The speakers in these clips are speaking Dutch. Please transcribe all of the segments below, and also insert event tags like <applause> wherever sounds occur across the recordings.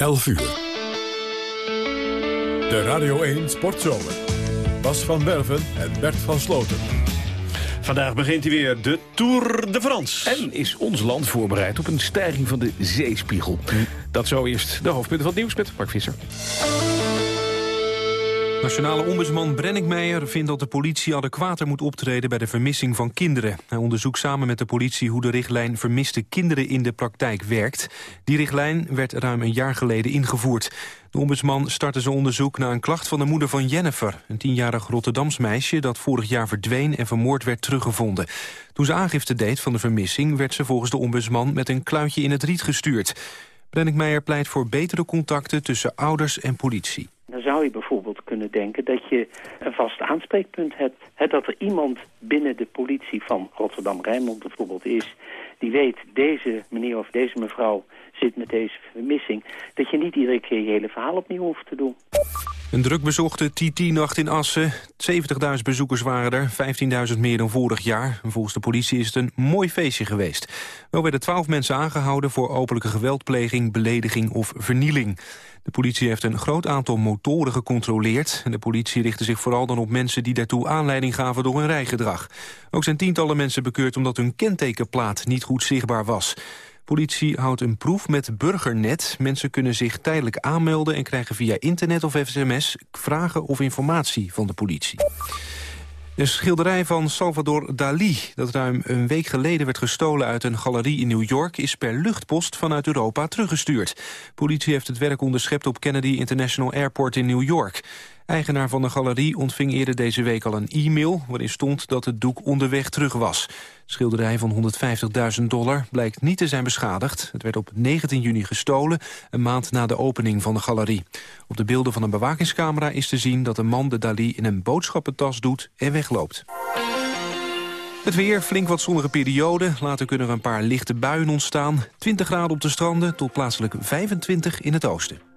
11 uur. De Radio 1 Sportzomer. Bas van Werven en Bert van Sloten. Vandaag begint hij weer de Tour de France. En is ons land voorbereid op een stijging van de zeespiegel. Dat zo eerst de hoofdpunten van het nieuws met Mark Visser. Nationale ombudsman Brenninkmeijer vindt dat de politie adequater moet optreden bij de vermissing van kinderen. Hij onderzoekt samen met de politie hoe de richtlijn vermiste kinderen in de praktijk werkt. Die richtlijn werd ruim een jaar geleden ingevoerd. De ombudsman startte zijn onderzoek na een klacht van de moeder van Jennifer, een tienjarig Rotterdams meisje dat vorig jaar verdween en vermoord werd teruggevonden. Toen ze aangifte deed van de vermissing werd ze volgens de ombudsman met een kluitje in het riet gestuurd. Brenninkmeijer pleit voor betere contacten tussen ouders en politie. Zou je bijvoorbeeld kunnen denken dat je een vast aanspreekpunt hebt. dat er iemand binnen de politie van Rotterdam-Rijnmond bijvoorbeeld is... die weet, deze meneer of deze mevrouw zit met deze vermissing... dat je niet iedere keer je hele verhaal opnieuw hoeft te doen. Een druk bezochte TT-nacht in Assen. 70.000 bezoekers waren er, 15.000 meer dan vorig jaar. Volgens de politie is het een mooi feestje geweest. Wel werden 12 mensen aangehouden voor openlijke geweldpleging, belediging of vernieling. De politie heeft een groot aantal motoren gecontroleerd. En de politie richtte zich vooral dan op mensen die daartoe aanleiding gaven door hun rijgedrag. Ook zijn tientallen mensen bekeurd omdat hun kentekenplaat niet goed zichtbaar was. Politie houdt een proef met Burgernet. Mensen kunnen zich tijdelijk aanmelden en krijgen via internet of sms vragen of informatie van de politie. Een schilderij van Salvador Dali, dat ruim een week geleden werd gestolen uit een galerie in New York, is per luchtpost vanuit Europa teruggestuurd. Politie heeft het werk onderschept op Kennedy International Airport in New York. Eigenaar van de galerie ontving eerder deze week al een e-mail... waarin stond dat het doek onderweg terug was. schilderij van 150.000 dollar blijkt niet te zijn beschadigd. Het werd op 19 juni gestolen, een maand na de opening van de galerie. Op de beelden van een bewakingscamera is te zien... dat een man de Dali in een boodschappentas doet en wegloopt. Het weer, flink wat zonnige periode. Later kunnen er een paar lichte buien ontstaan. 20 graden op de stranden tot plaatselijk 25 in het oosten.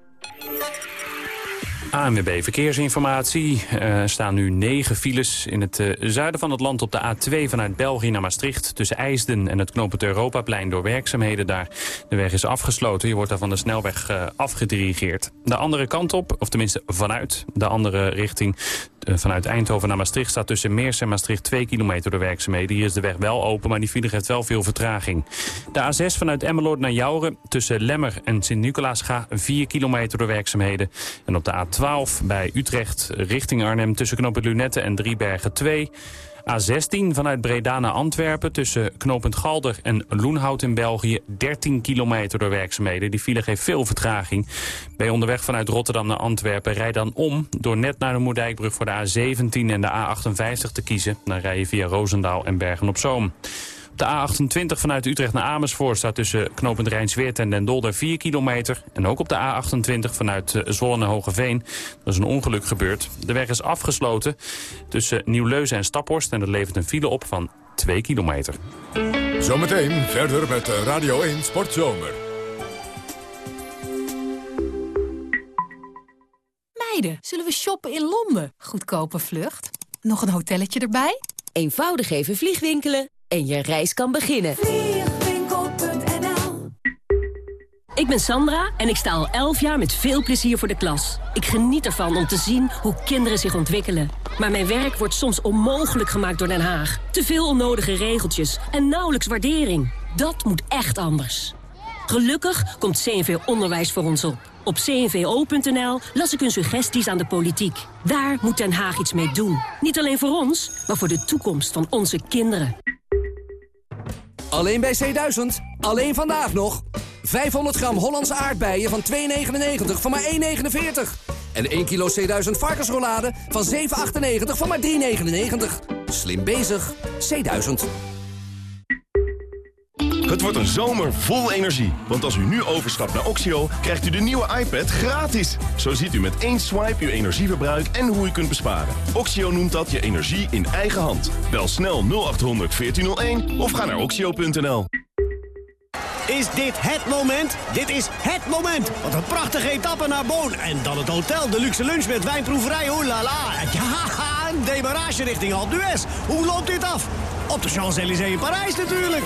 ANWB Verkeersinformatie. Er staan nu negen files in het uh, zuiden van het land op de A2 vanuit België naar Maastricht. Tussen IJsden en het knooppunt Europaplein door werkzaamheden daar. De weg is afgesloten, je wordt daar van de snelweg uh, afgedirigeerd. De andere kant op, of tenminste vanuit de andere richting... Uh, vanuit Eindhoven naar Maastricht staat tussen Meers en Maastricht 2 kilometer door werkzaamheden. Hier is de weg wel open, maar die file heeft wel veel vertraging. De A6 vanuit Emmeloord naar Jouren tussen Lemmer en Sint-Nicolaas ga 4 kilometer door werkzaamheden. En op de A12 bij Utrecht richting Arnhem tussen knooppunt Lunette en Driebergen 2. A16 vanuit Breda naar Antwerpen tussen knooppunt Galder en Loenhout in België. 13 kilometer door werkzaamheden. Die file geeft veel vertraging. Je onderweg vanuit Rotterdam naar Antwerpen, rijd dan om... door net naar de Moerdijkbrug voor de A17 en de A58 te kiezen. Dan rij je via Roosendaal en Bergen-op-Zoom. De A28 vanuit Utrecht naar Amersfoort staat tussen knooppunt Rijnsweert en Den Dolder 4 kilometer. En ook op de A28 vanuit eh, Zwolle naar Hogeveen. Er is een ongeluk gebeurd. De weg is afgesloten tussen Nieuw-Leuzen en Staphorst. En dat levert een file op van 2 kilometer. Zometeen verder met Radio 1 Sportzomer. Meiden, zullen we shoppen in Londen? Goedkope vlucht. Nog een hotelletje erbij? Eenvoudig even vliegwinkelen en je reis kan beginnen. Ik ben Sandra en ik sta al 11 jaar met veel plezier voor de klas. Ik geniet ervan om te zien hoe kinderen zich ontwikkelen. Maar mijn werk wordt soms onmogelijk gemaakt door Den Haag. Te veel onnodige regeltjes en nauwelijks waardering. Dat moet echt anders. Gelukkig komt CNV Onderwijs voor ons op. Op cnvo.nl las ik hun suggesties aan de politiek. Daar moet Den Haag iets mee doen. Niet alleen voor ons, maar voor de toekomst van onze kinderen. Alleen bij C1000. Alleen vandaag nog. 500 gram Hollandse aardbeien van 2,99 voor maar 1,49. En 1 kilo C1000 varkensrollade van 7,98 voor maar 3,99. Slim bezig. C1000. Het wordt een zomer vol energie. Want als u nu overstapt naar Oxio, krijgt u de nieuwe iPad gratis. Zo ziet u met één swipe uw energieverbruik en hoe u kunt besparen. Oxio noemt dat je energie in eigen hand. Bel snel 0800 1401 of ga naar oxio.nl. Is dit het moment? Dit is het moment. Wat een prachtige etappe naar Boon. En dan het hotel, de luxe lunch met wijnproeverij. Oh la la. <laughs> Ja, een demarage richting Alpe d'Huez. Hoe loopt dit af? Op de Champs-Élysées in Parijs natuurlijk.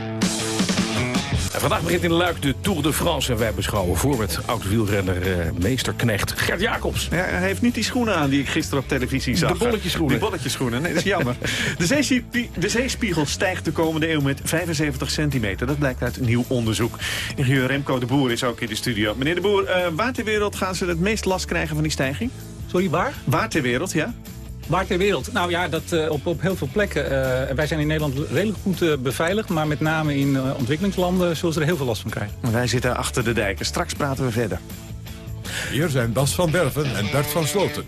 Vandaag begint in Luik de Tour de France. En wij beschouwen voor met oud-wielrenner eh, meesterknecht Gert Jacobs. Ja, hij heeft niet die schoenen aan die ik gisteren op televisie zag. De bolletjeschoenen. Die bolletjeschoenen, nee, dat is jammer. <laughs> de, zeespie- de zeespiegel stijgt de komende eeuw met 75 centimeter. Dat blijkt uit een nieuw onderzoek. Ingenieur Remco de Boer is ook in de studio. Meneer de Boer, eh, waar ter wereld gaan ze het meest last krijgen van die stijging? Sorry, waar? Waar ter wereld, ja? Waar ter wereld? Nou ja, dat, eh, op, op heel veel plekken. Eh, wij zijn in Nederland redelijk goed eh, beveiligd. Maar met name in eh, ontwikkelingslanden zullen ze er heel veel last van krijgen. Wij zitten achter de dijken. Straks praten we verder. Hier zijn Bas van Werven en Bert van Sloten.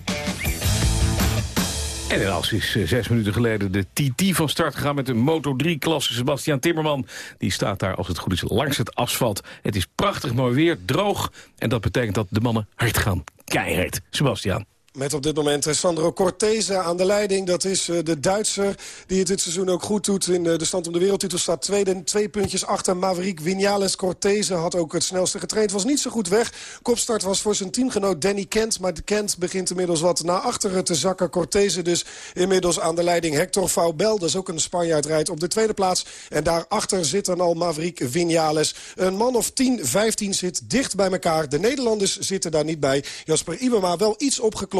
En in Als is zes minuten geleden de TT van start gegaan met de Moto3-klasse. Sebastian Timmerman die staat daar als het goed is langs het asfalt. Het is prachtig mooi weer, droog. En dat betekent dat de mannen hard gaan. Keihard. Sebastian. Met op dit moment Sandro Cortese aan de leiding. Dat is eh, de Duitser die het dit seizoen ook goed doet. In eh, de stand om de wereldtitel staat tweede. Twee puntjes achter Maverick Vinales. Cortese had ook het snelste getraind. Was niet zo goed weg. Kopstart was voor zijn teamgenoot Danny Kent. Maar Kent begint inmiddels wat naar achteren te zakken. Cortese dus inmiddels aan de leiding. Hector Faubel, dat is ook een Spanjaard, rijdt op de tweede plaats. En daarachter zit dan al Maverick Vinales. Een man of 10, 15 zit dicht bij elkaar. De Nederlanders zitten daar niet bij. Jasper Iwema wel iets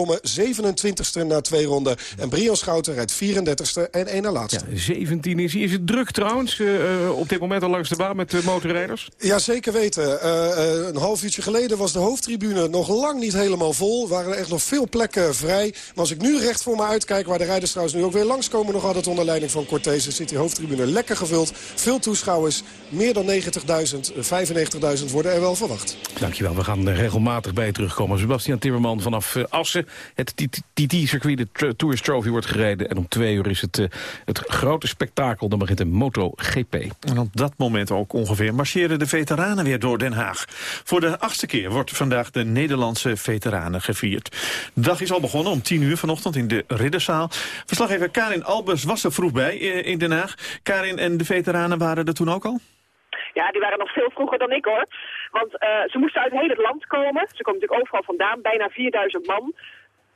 opgeklommen. 27e na twee ronden. En Brian Schouten rijdt 34e en één na laatste. Ja, 17 is, is het druk trouwens eh, eh, op dit moment al langs de baan met de motorrijders? Ja, zeker weten. Eh, een half uurtje geleden was de hoofdtribune nog lang niet helemaal vol. Er waren echt nog veel plekken vrij. Maar als ik nu recht voor me uitkijk, waar de rijders trouwens nu ook weer langskomen... nog altijd onder leiding van Cortese, zit die hoofdtribune lekker gevuld. Veel toeschouwers, meer dan 90.000, 95.000 worden er wel verwacht. Dankjewel, we gaan er regelmatig bij terugkomen. Sebastian Timmerman vanaf Assen. Het TT-circuit, de Tours Trophy, wordt gereden. En om twee uur is het, eh, het grote spektakel. Dan begint de MotoGP. En op dat moment ook ongeveer marcheren de veteranen weer door Den Haag. Voor de achtste keer wordt vandaag de Nederlandse veteranen gevierd. De dag is al begonnen om tien uur vanochtend in de Ridderzaal. Verslaggever Karin Albers was er vroeg bij eh, in Den Haag. Karin en de veteranen waren er toen ook al? Ja, die waren nog veel vroeger dan ik hoor. Want eh, ze moesten uit heel het land komen. Ze komen natuurlijk overal vandaan. Bijna 4000 man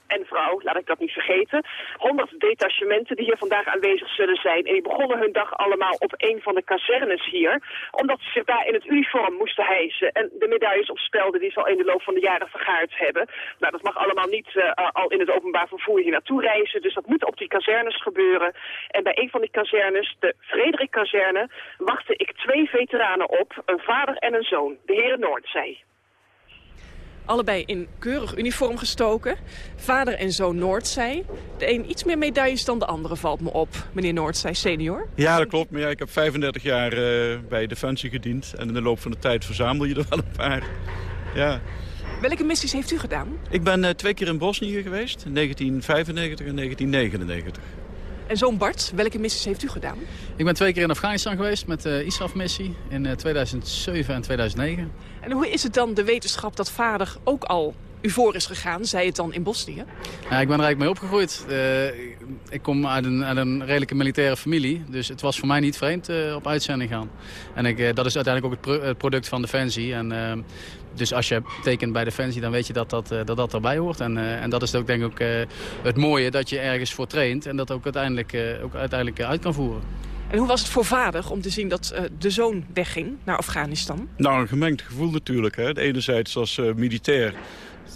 en vrouw, laat ik dat niet vergeten. 100 detachementen die hier vandaag aanwezig zullen zijn. En die begonnen hun dag allemaal op een van de kazernes hier. Omdat ze zich daar in het uniform moesten hijsen. En de medailles opspelden die ze al in de loop van de jaren vergaard hebben. Nou, dat mag allemaal niet eh, al in het openbaar vervoer hier naartoe reizen. Dus dat moet op die kazernes gebeuren. En bij een van die kazernes, de Frederik-kazerne, wachtte ik twee veteranen op. Een vader en een zoon, de heren Noordzij. Allebei in keurig uniform gestoken. Vader en zoon Noordzij. De een iets meer medailles dan de andere valt me op. Meneer Noordzij senior. Ja, dat klopt. Maar ja, ik heb 35 jaar eh, bij Defensie gediend. En in de loop van de tijd verzamel je er wel een paar. Ja. Welke missies heeft u gedaan? Ik ben eh, twee keer in Bosnië geweest. In 1995 en 1999. En zoon Bart, welke missies heeft u gedaan? Ik ben twee keer in Afghanistan geweest met de ISAF-missie in eh, 2007 en 2009. En hoe is het dan de wetenschap dat vader ook al u voor is gegaan, zij het dan in Bosnië? Ja, ik ben er eigenlijk mee opgegroeid. Eh, ik kom uit een, uit een redelijke militaire familie. Dus het was voor mij niet vreemd eh, op uitzending gaan. En ik, eh, dat is uiteindelijk ook het, pro- het product van Defensie. En, dus als je tekent bij Defensie, dan weet je dat dat, dat, dat erbij hoort. En, en dat is ook denk ik ook het mooie, dat je ergens voor traint. En dat ook uiteindelijk, ook uiteindelijk uit kan voeren. En hoe was het voor vader om te zien dat eh, de zoon wegging naar Afghanistan? Nou, een gemengd gevoel natuurlijk. Hè. Enerzijds als eh, militair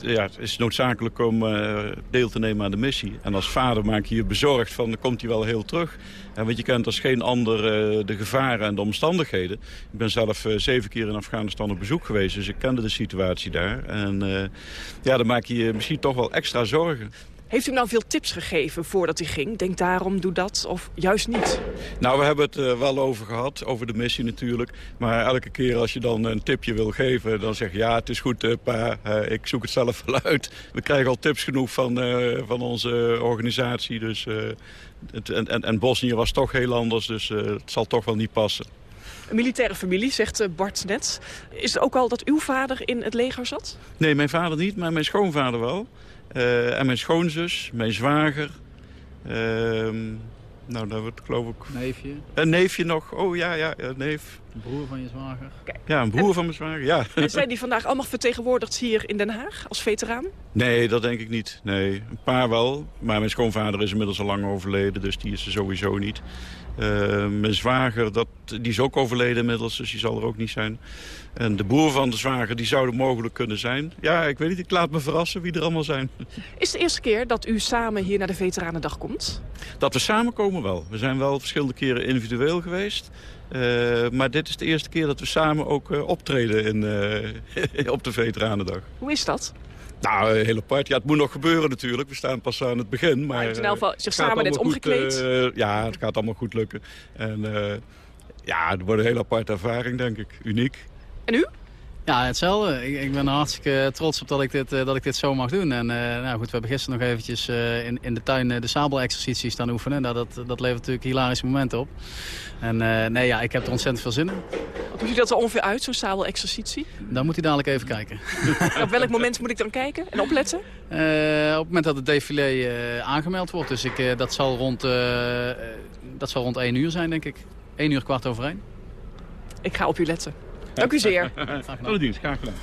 ja, het is noodzakelijk om eh, deel te nemen aan de missie. En als vader maak je je bezorgd van, komt hij wel heel terug. En want je kent als geen ander de gevaren en de omstandigheden. Ik ben zelf zeven keer in Afghanistan op bezoek geweest, dus ik kende de situatie daar. En ja, dan maak je je misschien toch wel extra zorgen. Heeft u nou veel tips gegeven voordat hij ging? Denk daarom, doe dat, of juist niet? Nou, we hebben het er wel over gehad, over de missie natuurlijk. Maar elke keer als je dan een tipje wil geven, dan zeg je... ja, het is goed, eh, pa, eh, ik zoek het zelf wel uit. We krijgen al tips genoeg van, eh, van onze organisatie. Dus, eh, het, en, en, Bosnië was toch heel anders, dus eh, het zal toch wel niet passen. Een militaire familie, zegt eh, Bart net. Is het ook al dat uw vader in het leger zat? Nee, mijn vader niet, maar mijn schoonvader wel. Eh, en mijn schoonzus, mijn zwager, Ehm, nou, dat wordt geloof ik... Neefje. Een neefje nog. Oh ja, ja, een neef. Een broer van je zwager. Ja, een broer van mijn zwager, ja. En zijn die vandaag allemaal vertegenwoordigd hier in Den Haag als veteraan? Nee, dat denk ik niet. Nee, een paar wel. Maar mijn schoonvader is inmiddels al lang overleden, dus die is er sowieso niet. Uh, mijn zwager, dat, die is ook overleden inmiddels, dus die zal er ook niet zijn. En de broer van de zwager, die zou er mogelijk kunnen zijn. Ja, ik weet niet, ik laat me verrassen wie er allemaal zijn. Is het de eerste keer dat u samen hier naar de Veteranendag komt? Dat we samenkomen wel. We zijn wel verschillende keren individueel geweest. Uh, maar dit is de eerste keer dat we samen ook uh, optreden in, uh, <laughs> op de Veteranendag. Hoe is dat? Nou, heel apart. Ja, het moet nog gebeuren natuurlijk. We staan pas aan het begin. Maar, maar in elk geval zich samen net omgekleed? Goed, ja, het gaat allemaal goed lukken. En ja, het wordt een hele aparte ervaring, denk ik. Uniek. En u? Ja, hetzelfde. Ik, ik ben hartstikke trots op dat ik dit, dat ik dit zo mag doen. En uh, nou goed, we hebben gisteren nog eventjes uh, in, in de tuin de sabelexercities staan oefenen. Nou, dat, dat levert natuurlijk hilarische momenten op. En nee, ja, ik heb er ontzettend veel zin in. Hoe ziet dat er ongeveer uit, zo'n sabelexercitie? Dan moet hij dadelijk even kijken. <laughs> op welk moment moet ik dan kijken en opletten? op het moment dat het défilé aangemeld wordt. Dus ik, dat, zal rond, dat zal rond 1 uur zijn, denk ik. 1 uur kwart over 1. Ik ga op u letten. Dank u zeer. <laughs> Tot de dienst, graag gedaan.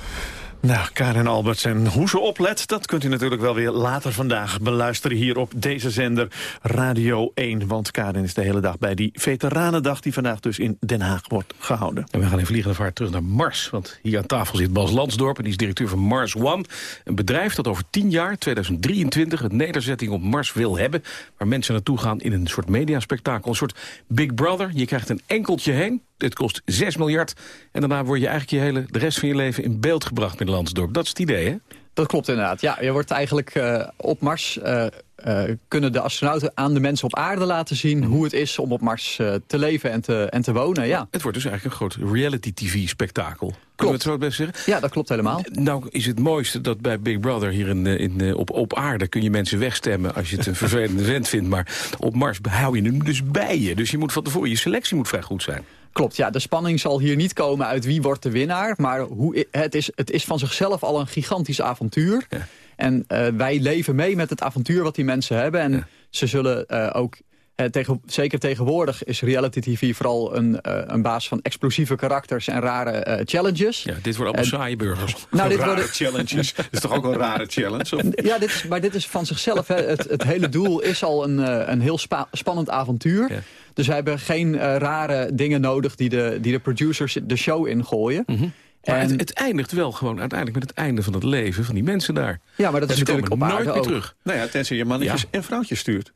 Nou, Karin Alberts en hoe ze oplet, dat kunt u natuurlijk wel weer later vandaag beluisteren hier op deze zender Radio 1. Want Karin is de hele dag bij die Veteranendag die vandaag dus in Den Haag wordt gehouden. En we gaan in vliegende vaart terug naar Mars. Want hier aan tafel zit Bas Lansdorp en die is directeur van Mars One. Een bedrijf dat over 10 jaar, 2023, een nederzetting op Mars wil hebben. Waar mensen naartoe gaan in een soort mediaspectakel. Een soort Big Brother. Je krijgt een enkeltje heen. Dit kost 6 miljard. En daarna word je eigenlijk je hele, de rest van je leven in beeld gebracht met Landsdorp. Dat is het idee, hè? Dat klopt inderdaad. Ja, je wordt eigenlijk uh, op Mars... Uh, uh, kunnen de astronauten aan de mensen op aarde laten zien... hoe het is om op Mars te leven en te, en te wonen. Ja. Het wordt dus eigenlijk een groot reality-tv-spektakel. Klopt. het zo best zeggen? Ja, dat klopt helemaal. Nou is het mooiste dat bij Big Brother hier in, in, op, op aarde... kun je mensen wegstemmen als je het een <laughs> vervelende vent vindt. Maar op Mars hou je hem dus bij je. Dus je moet van tevoren, je selectie moet vrij goed zijn. Klopt, ja. De spanning zal hier niet komen uit wie wordt de winnaar. Maar hoe, het, is, het is van zichzelf al een gigantisch avontuur. Ja. En uh, wij leven mee met het avontuur wat die mensen hebben. En ja. ze zullen uh, ook... Uh, tegen, zeker tegenwoordig is reality TV vooral een, een baas van explosieve karakters en rare challenges. Ja, dit worden allemaal saaie burgers. <laughs> Nou, dit rare worden... challenges. dat <laughs> is toch ook een rare challenge? Of? Ja, dit is, maar dit is van zichzelf. Hè. Het, het hele doel is al een, een heel spa spannend avontuur. Ja. Dus wij hebben geen uh, rare dingen nodig die de, die de producers de show ingooien. Mm -hmm. Maar en, het, het, eindigt wel gewoon uiteindelijk met het einde van het leven van die mensen daar. Ja, maar dat en is natuurlijk op nooit meer ook. terug. Nou ja, tenzij je mannetjes ja. en vrouwtjes stuurt.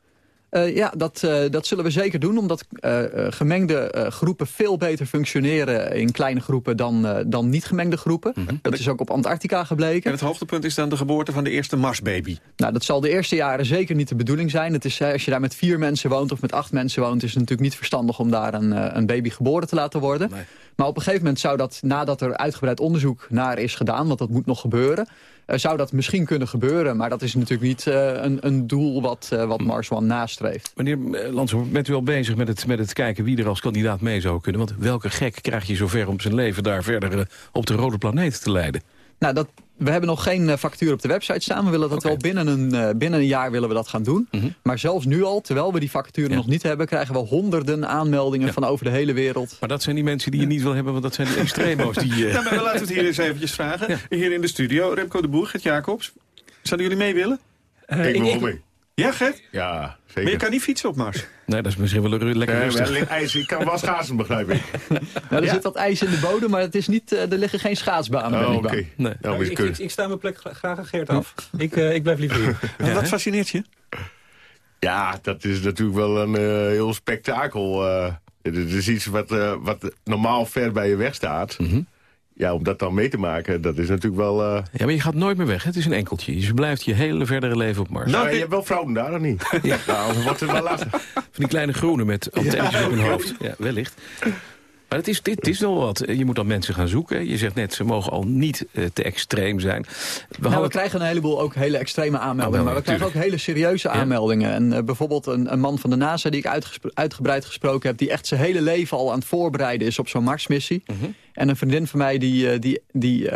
Uh, ja, dat, uh, dat zullen we zeker doen, omdat uh, gemengde groepen veel beter functioneren in kleine groepen dan, dan niet gemengde groepen. Mm -hmm. Dat is ook op Antarctica gebleken. En het hoogtepunt is dan de geboorte van de eerste Marsbaby. Nou, dat zal de eerste jaren zeker niet de bedoeling zijn. Het is, als je daar met vier mensen woont of met acht mensen woont... is het natuurlijk niet verstandig om daar een, een baby geboren te laten worden. Nee. Maar op een gegeven moment zou dat, nadat er uitgebreid onderzoek naar is gedaan... want dat moet nog gebeuren... Uh, zou dat misschien kunnen gebeuren. Maar dat is natuurlijk niet uh, een, een, doel wat, uh, wat Mars One nastreeft. Meneer Lanshoff, bent u al bezig met het, met het kijken wie er als kandidaat mee zou kunnen? Want welke gek krijg je zover om zijn leven daar verder op de rode planeet te leiden? Nou, dat, we hebben nog geen uh, factuur op de website staan. We willen dat okay. wel binnen een, uh, binnen een jaar willen we dat gaan doen. Mm -hmm. Maar zelfs nu al, terwijl we die factuur ja. nog niet hebben... krijgen we honderden aanmeldingen ja. van over de hele wereld. Maar dat zijn die mensen die je niet wil hebben, want dat zijn de extremo's. die, uh... ja, <laughs> maar laten we het hier eens eventjes vragen. Ja. Hier in de studio, Remco de Boer, Gert Jacobs. Zouden jullie mee willen? ik wil mee. Ja, Gert? Ja, zeker. Maar je kan niet fietsen op Mars? Nee, dat is misschien wel lekker nee, rustig. ijs, ik kan wel schaatsen, begrijp ik. <laughs> nou, er ja. zit wat ijs in de bodem, maar het is niet, er liggen geen schaatsbanen. Oh, oké. Okay. Nee. Nou, ik, ik, ik, sta mijn plek graag aan Geert af. ik, uh, ik blijf liever hier. <laughs> Ja, wat fascineert je? Ja, dat is natuurlijk wel een uh, heel spektakel. Uh, het is iets wat, uh, wat normaal ver bij je weg staat. Mm -hmm. Ja, om dat dan mee te maken, dat is natuurlijk wel... Uh... Ja, maar je gaat nooit meer weg. Het is een enkeltje. Je blijft je hele verdere leven op Mars. Nou, je hebt wel vrouwen daar, of niet? <laughs> ja. Nou, wordt het wel lastig. Van die kleine groene met antennes ja, op hun hoofd. Ja, wellicht. Maar het is, dit, is wel wat. Je moet dan mensen gaan zoeken. Je zegt net, ze mogen al niet uh, te extreem zijn. We, nou, we krijgen een heleboel ook hele extreme aanmeldingen. Oh, maar we krijgen ook hele serieuze ja. aanmeldingen. En uh, bijvoorbeeld een, een, man van de NASA die ik uitgebreid gesproken heb... die echt zijn hele leven al aan het voorbereiden is op zo'n Marsmissie. -huh. En een vriendin van mij die... die, die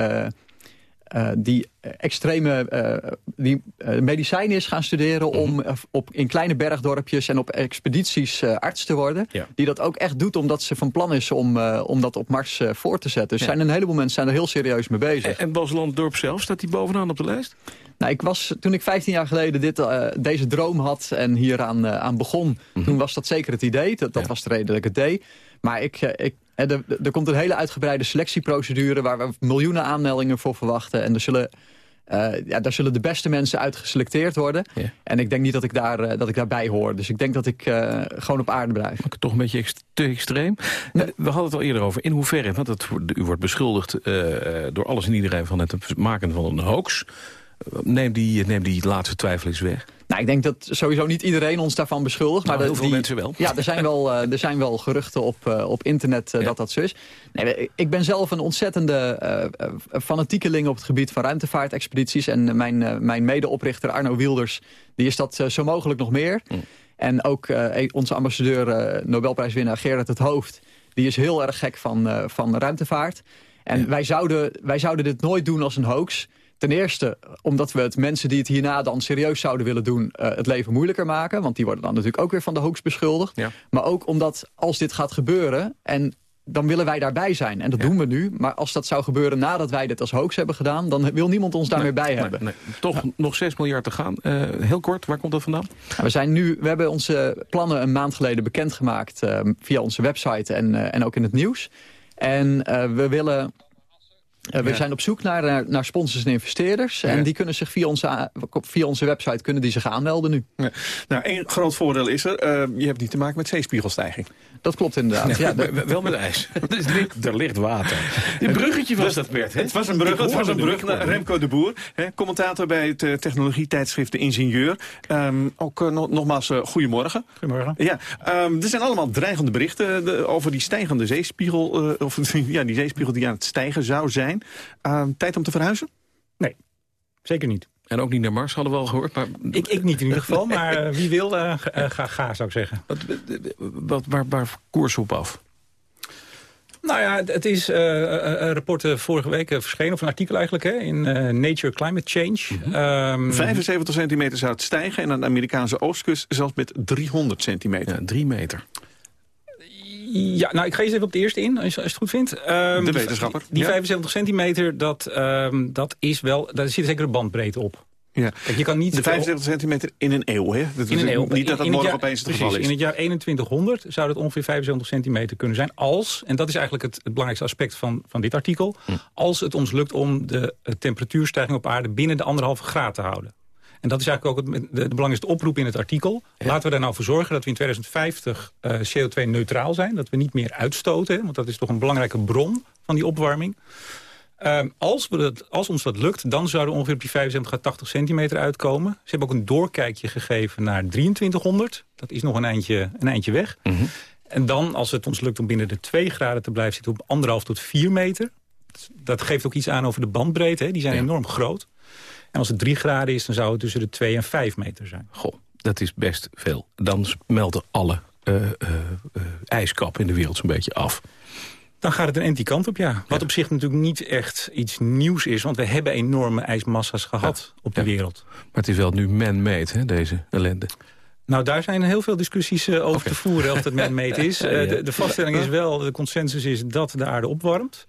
eh, die extreme eh, die, eh, medicijnen is gaan studeren... om eh, op, in kleine bergdorpjes en op expedities arts te worden. Ja. Die dat ook echt doet omdat ze van plan is om, om dat op Mars voor te zetten. Dus Ja. zijn een heleboel mensen zijn er heel serieus mee bezig. En Bas Landdorp zelf, staat hij bovenaan op de lijst? Nou, ik was, toen ik 15 jaar geleden dit, deze droom had en hieraan eh, aan begon... Mhm. toen was dat zeker het idee. Dat, dat was de reden dat ik het deed. Maar ik, ik, eh, er, er komt een hele uitgebreide selectieprocedure... waar we miljoenen aanmeldingen voor verwachten. En er zullen, eh, ja, daar zullen de beste mensen uit geselecteerd worden. En ik denk niet dat ik, daar, eh, dat ik daarbij hoor. Dus ik denk dat ik eh, gewoon op aarde blijf. Toch een beetje te extreem. We hadden het al eerder over in hoeverre, want het, u wordt beschuldigd door alles en iedereen van het maken van een hoax. Neem die, neem die laatste twijfel eens weg. Nou, ik denk dat sowieso niet iedereen ons daarvan beschuldigt. Nou, maar heel de- veel die- mensen wel. Ja, er zijn wel, eh, er zijn wel geruchten op, eh, op internet eh, dat dat zo is. Nee, ik ben zelf een ontzettende eh, fanatiekeling op het gebied van ruimtevaartexpedities. En mijn, mijn medeoprichter Arno Wilders, die is dat zo mogelijk nog meer. Mm. En ook onze ambassadeur, Nobelprijswinnaar Gerard het Hoofd... die is heel erg gek van, van ruimtevaart. En wij, zouden, wij zouden dit nooit doen als een hoax... Ten eerste omdat we het mensen die het hierna dan serieus zouden willen doen... eh, het leven moeilijker maken. Want die worden dan natuurlijk ook weer van de hoax beschuldigd. Maar ook omdat als dit gaat gebeuren... en dan willen wij daarbij zijn. En dat doen we nu. Maar als dat zou gebeuren nadat wij dit als hoax hebben gedaan... dan wil niemand ons daar meer bij Nee, hebben. nee. Toch nog 6 miljard te gaan. Eh, heel kort, waar komt dat vandaan? Nou, We, zijn nu, we hebben onze plannen een maand geleden bekendgemaakt... eh, via onze website en, en ook in het nieuws. En we willen... eh, we Ja. zijn op zoek naar, naar, naar sponsors en investeerders. Ja. En die kunnen zich via onze, via onze website kunnen die zich aanmelden nu. Ja. Nou, één groot voordeel is er. eh, je hebt niet te maken met zeespiegelstijging. Dat klopt inderdaad. Ja, wel met ijs. <laughs> Er ligt, er ligt water. Een bruggetje was dat, Bert. Hè? Het was een brug, het was een brug naar. Remco de Boer. Hè, commentator bij het eh, technologietijdschrift De Ingenieur. Ehm, ook eh, nog- nogmaals, eh, goedemorgen. Goedemorgen. Ja, ehm, er zijn allemaal dreigende berichten de- over die stijgende zeespiegel. eh, of <laughs> ja, die zeespiegel die aan het stijgen zou zijn. Ehm, tijd om te verhuizen? Nee, zeker niet. En ook niet naar Mars, hadden we al gehoord. Maar... Ik, ik niet in ieder geval, maar eh, wie wil, eh, ga- eh, ga, ga, zou ik zeggen. Wat, wat, waar, waar koers op af? Nou ja, het- is eh, eh, een rapport eh, vorige week eh, verschenen, of een artikel eigenlijk, hè, in eh, Nature Climate Change. Ehm, 75 centimeter zou het stijgen en aan de Amerikaanse oostkust zelfs met 300 centimeter. Ja, drie meter. Ja, nou, ik ga eens even op de eerste in, als je het goed vindt. Ehm, De wetenschapper, Die, ja. 75 centimeter, dat, ehm, dat is wel, daar zit zeker een bandbreedte op. Ja. Kijk, je kan niet De 75 centimeter in een eeuw, hè? Dat in een eeuw. Niet dat dat morgen jaar- opeens het precies, geval is. In het jaar 2100 zou dat ongeveer 75 centimeter kunnen zijn. Als, en dat is eigenlijk het, het belangrijkste aspect van, van dit artikel... Hm. als het ons lukt om de temperatuurstijging op aarde... binnen de anderhalve graad te houden. En dat is eigenlijk ook het, de, de belangrijkste oproep in het artikel. Laten we er nou voor zorgen dat we in 2050 eh, CO2-neutraal zijn. Dat we niet meer uitstoten, want dat is toch een belangrijke bron van die opwarming. Ehm, als, we dat, als ons dat lukt, dan zouden we ongeveer op die 75 à 80 centimeter uitkomen. Ze hebben ook een doorkijkje gegeven naar 2300. Dat is nog een eindje, een eindje weg. En dan, als het ons lukt om binnen de 2 graden te blijven zitten... op anderhalf tot 4 meter. Dat geeft ook iets aan over de bandbreedte. Hè? Die zijn enorm groot. En als het 3 graden is, dan zou het tussen de 2 en 5 meter zijn. Goh, dat is best veel. Dan melden alle eh, ijskappen in de wereld zo'n beetje af. Dan gaat het een anti-kant op, ja. Wat op zich natuurlijk niet echt iets nieuws is. Want we hebben enorme ijsmassa's gehad op de wereld. Maar het is wel nu man-made, hè, deze ellende. Nou, daar zijn heel veel discussies over te voeren of dat man-made is. <laughs> De, de vaststelling is wel, de consensus is dat de aarde opwarmt.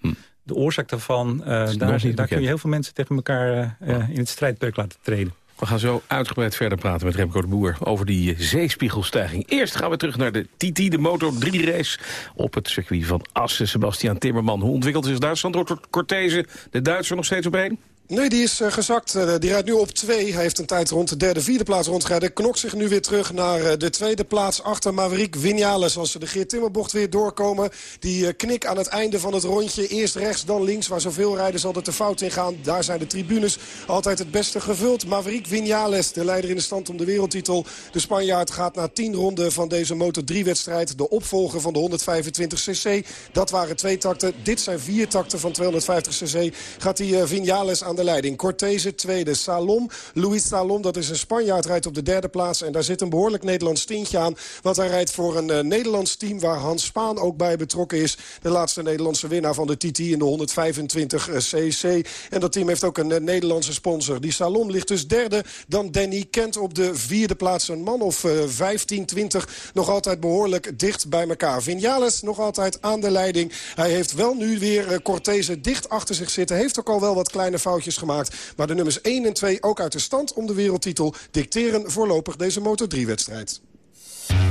De oorzaak daarvan, eh, daar, daar kun je heel veel mensen tegen elkaar eh, eh, in het strijdperk laten treden. We gaan zo uitgebreid verder praten met Remco de Boer over die zeespiegelstijging. Eerst gaan we terug naar de TT, de Moto 3-race op het circuit van Assen. Sebastian Timmerman, hoe ontwikkelt zich daar? Sandro Cortese, de Duitser nog steeds op één? Nee, die is eh, gezakt. Eh, die rijdt nu op twee. Hij heeft een tijd rond de derde, vierde plaats rondgereden. Knokt zich nu weer terug naar eh, de tweede plaats achter Maverick Vinales. Als ze de Geert Timmerbocht weer doorkomen. Die knik aan het einde van het rondje. Eerst rechts, dan links. Waar zoveel rijders altijd de fout in gaan. Daar zijn de tribunes altijd het beste gevuld. Maverick Vinales, de leider in de stand om de wereldtitel. De Spanjaard gaat na tien ronden van deze Moto3-wedstrijd. De opvolger van de 125cc. Dat waren twee takten. Dit zijn vier takten van 250cc. Gaat die Vinales aan de leiding. Cortese tweede. Salom, Luis Salom, dat is een Spanjaard, rijdt op de derde plaats. En daar zit een behoorlijk Nederlands tintje aan. Want hij rijdt voor een uh, Nederlands team waar Hans Spaan ook bij betrokken is. De laatste Nederlandse winnaar van de TT in de 125 cc. En dat team heeft ook een uh, Nederlandse sponsor. Die Salom ligt dus derde. Dan Danny Kent op de vierde plaats. Een man of uh, 15, 20. Nog altijd behoorlijk dicht bij elkaar. Vinales nog altijd aan de leiding. Hij heeft wel nu weer Cortese dicht achter zich zitten. Heeft ook al wel wat kleine foutjes gemaakt. Maar de nummers 1 en 2 ook uit de stand om de wereldtitel... dicteren voorlopig deze Moto3-wedstrijd.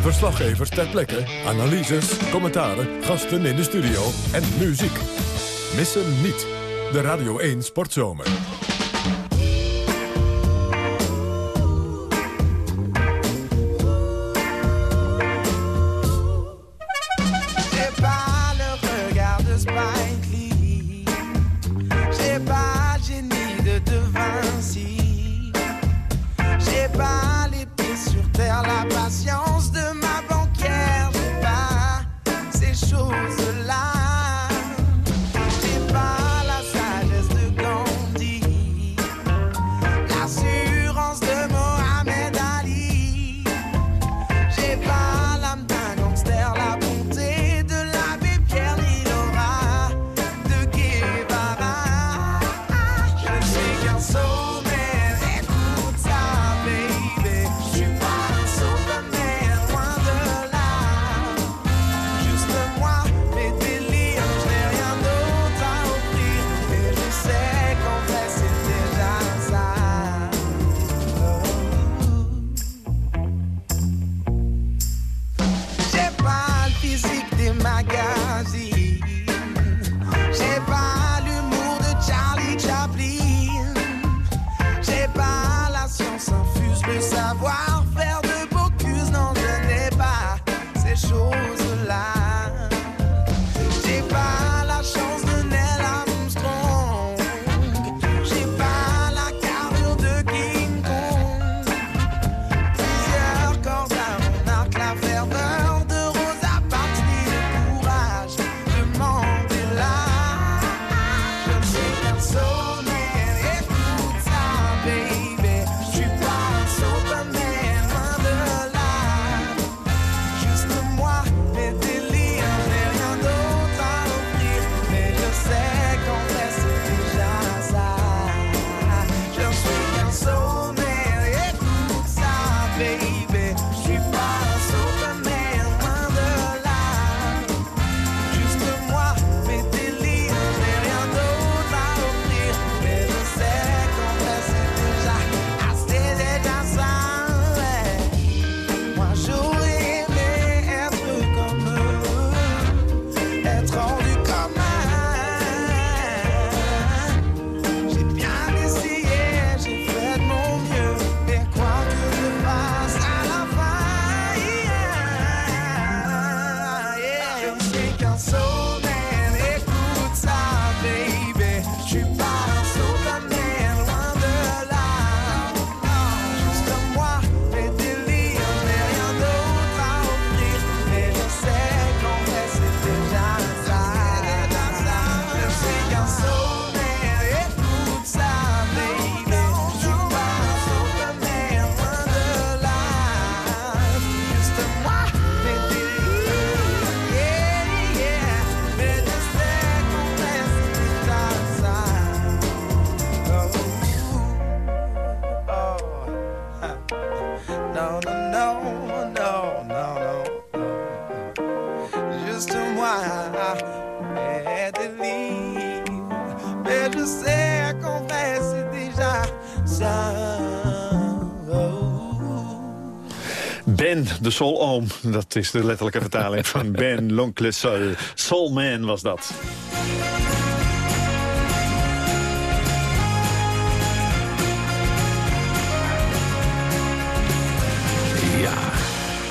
Verslaggevers ter plekke, analyses, commentaren, gasten in de studio en muziek. Missen niet de Radio 1 Sportzomer. <laughs> Dat is de letterlijke vertaling van Ben, l'oncle Soul. Soul Man was dat.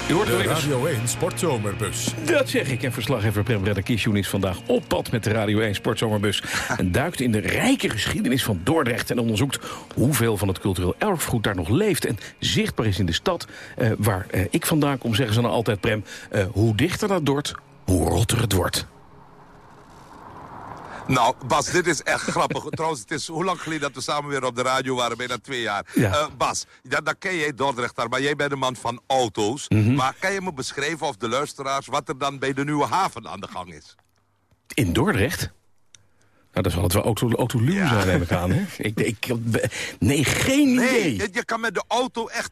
Je hoort De. Radio 1 Sportzomerbus. Dat zeg ik. En verslaggever Prem Redder-Kiesjoen is vandaag op pad met de Radio 1 Sportzomerbus. <laughs> En duikt in de rijke geschiedenis van Dordrecht. En onderzoekt hoeveel van het cultureel erfgoed daar nog leeft. En zichtbaar is in de stad eh, waar eh, ik vandaan kom, zeggen ze dan altijd, Prem. eh, hoe dichter dat wordt, hoe rotter het wordt. Nou, Bas, dit is echt grappig. <laughs> Trouwens, het is hoe lang geleden dat we samen weer op de radio waren? Bijna twee jaar. Ja. Eh, Bas, ja, dan ken jij Dordrecht daar, maar jij bent een man van auto's. Mhm. Maar kan je me beschrijven of de luisteraars wat er dan bij de Nieuwe Haven aan de gang is? In Dordrecht? Nou, dat het wel auto, autoluw zijn, neem ik aan. Hè? <laughs> Ik, ik, nee, geen idee. je kan met de auto echt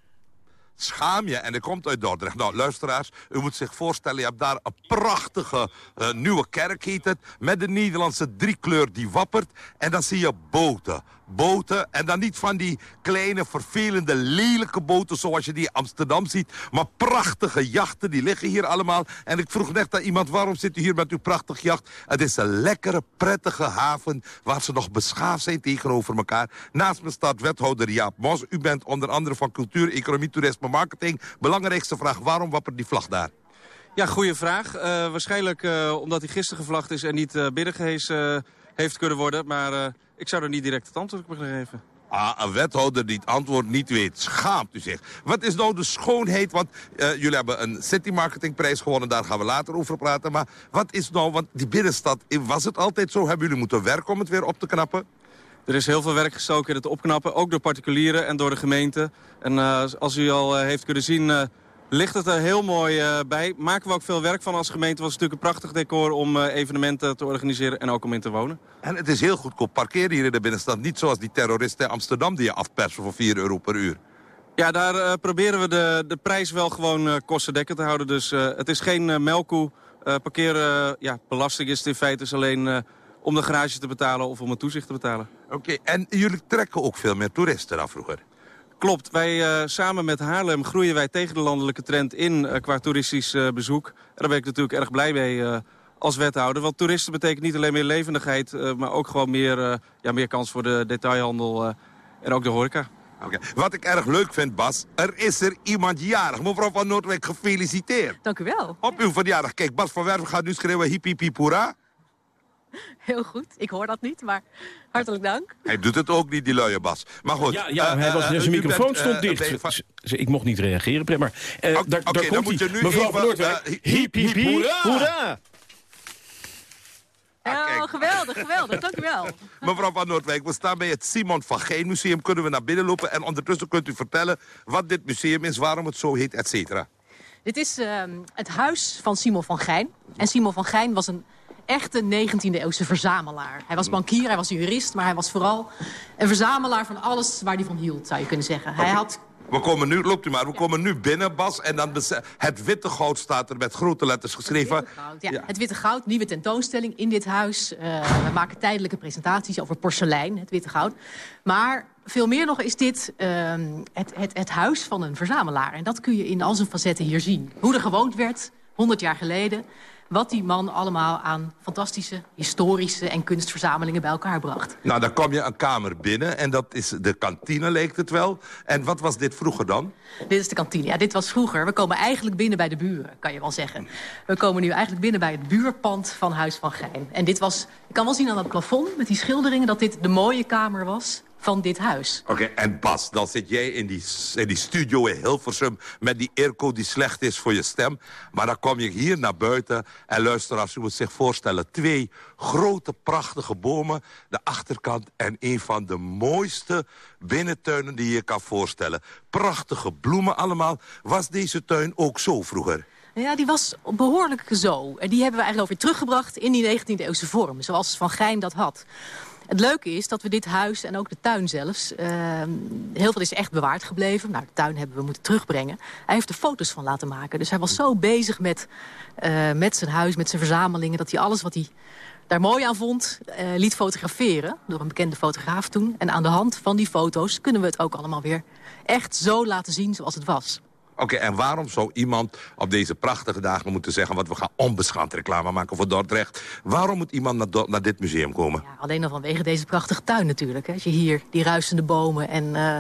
schaam je. En dat komt uit Dordrecht. Nou, luisteraars, u moet zich voorstellen... je hebt daar een prachtige eh, nieuwe kerk, heet het... met de Nederlandse driekleur die wappert. En dan zie je boten. Boten, en dan niet van die kleine, vervelende, lelijke boten... zoals je die in Amsterdam ziet. Maar prachtige jachten, die liggen hier allemaal. En ik vroeg net aan iemand, waarom zit u hier met uw prachtig jacht? Het is een lekkere, prettige haven... waar ze nog beschaafd zijn tegenover elkaar. Naast me staat wethouder Jaap Mos. U bent onder andere van cultuur, economie, toerisme, marketing. Belangrijkste vraag, waarom wappert die vlag daar? Ja, goede vraag. Eh, waarschijnlijk eh, omdat hij gisteren gevlacht is en niet uh, heeft kunnen worden. Maar ik zou er niet direct het antwoord op kunnen geven. Ah, een wethouder die het antwoord niet weet. Schaamt u zich. Wat is nou de schoonheid? Want uh, jullie hebben een city marketingprijs gewonnen. Daar gaan we later over praten. Maar wat is nou... Want die binnenstad, was het altijd zo? Hebben jullie moeten werken om het weer op te knappen? Er is heel veel werk gestoken in het opknappen. Ook door particulieren en door de gemeente. En uh, als u al uh, heeft kunnen zien... Ligt het er heel mooi uh, bij. Maken we ook veel werk van als gemeente. Het was natuurlijk een prachtig decor om uh, evenementen te organiseren en ook om in te wonen. En het is heel goedkoop parkeren hier in de binnenstad. Niet zoals die terroristen in Amsterdam die je afpersen voor 4 euro per uur. Ja, daar uh, proberen we de, de prijs wel gewoon kostendekkend te houden. Dus het is geen melkkoe. parkeren, ja, belasting is het in feite is alleen om de garage te betalen of om het toezicht te betalen. Oké, okay, en jullie trekken ook veel meer toeristen dan vroeger? Klopt. Wij, uh, samen met Haarlem groeien wij tegen de landelijke trend in uh, qua toeristisch uh, bezoek. En daar ben ik natuurlijk erg blij mee als wethouder. Want toeristen betekent niet alleen meer levendigheid... maar ook gewoon meer, ja, meer kans voor de detailhandel en ook de horeca. Okay. Wat ik erg leuk vind, Bas, er is er iemand jarig. Mevrouw van Noordwijk, gefeliciteerd. Dank u wel. Op uw verjaardag. Kijk, Bas van Werven gaat nu schreeuwen hiep hoera. <laughs> Heel goed. Ik hoor dat niet, maar hartelijk dank. Hij doet het ook niet, die luie Bas. Maar goed. Ja, ja uh, hij was, uh, zijn microfoon bent, stond dicht. Van... Ik mocht niet reageren, maar uh, okay, daar, daar okay, komt moet je nu Mevrouw even, van Noordwijk. hiep, hiep, hoera! hoera. Ah, oh, geweldig, geweldig. Dank u wel. <laughs> Mevrouw van Noordwijk, we staan bij het Simon van Geen Museum. Kunnen we naar binnen lopen en ondertussen kunt u vertellen wat dit museum is, waarom het zo heet, et cetera. Dit is uh, het huis van Simon van Gijn. En Simon van Gijn was een echte 19e-eeuwse verzamelaar. Hij was bankier, hij was jurist, maar hij was vooral een verzamelaar van alles waar hij van hield, zou je kunnen zeggen. Hij had we komen nu, loopt u maar, we ja. komen nu binnen, Bas. En dan het witte goud staat er met grote letters geschreven. Het witte goud, ja. ja. Het witte goud, nieuwe tentoonstelling in dit huis. Uh, we maken tijdelijke presentaties over porselein, het witte goud. Maar veel meer nog is dit uh, het, het, het huis van een verzamelaar. En dat kun je in al zijn facetten hier zien. Hoe er gewoond werd, 100 jaar geleden wat die man allemaal aan fantastische, historische en kunstverzamelingen bij elkaar bracht. Nou, dan kom je een kamer binnen en dat is de kantine, leek het wel. En wat was dit vroeger dan? Dit is de kantine. Ja, dit was vroeger. We komen eigenlijk binnen bij de buren, kan je wel zeggen. We komen nu eigenlijk binnen bij het buurpand van Huis van Gijn. En dit was, je kan wel zien aan het plafond met die schilderingen... dat dit de mooie kamer was van dit huis. Oké, en Bas, dan zit jij in die, in die studio in Hilversum... met die airco die slecht is voor je stem. Maar dan kom je hier naar buiten en luister, als u moet zich voorstellen... twee grote, prachtige bomen, de achterkant... en een van de mooiste binnentuinen die je kan voorstellen. Prachtige bloemen allemaal. Was deze tuin ook zo vroeger? Ja, die was behoorlijk zo. En die hebben we eigenlijk alweer teruggebracht in die 19e-eeuwse vorm. Zoals Van Gijn dat had. Het leuke is dat we dit huis en ook de tuin zelfs... Uh, heel veel is echt bewaard gebleven. Nou, de tuin hebben we moeten terugbrengen. Hij heeft er foto's van laten maken. Dus hij was zo bezig met, uh, met zijn huis, met zijn verzamelingen... dat hij alles wat hij daar mooi aan vond, uh, liet fotograferen. Door een bekende fotograaf toen. En aan de hand van die foto's kunnen we het ook allemaal weer echt zo laten zien zoals het was. Oké, en waarom zou iemand op deze prachtige dagen moeten zeggen... want we gaan onbeschaamd reclame maken voor Dordrecht. Waarom moet iemand naar, naar dit museum komen? Ja, alleen al vanwege deze prachtige tuin natuurlijk. Hè. Als je hier die ruisende bomen en uh,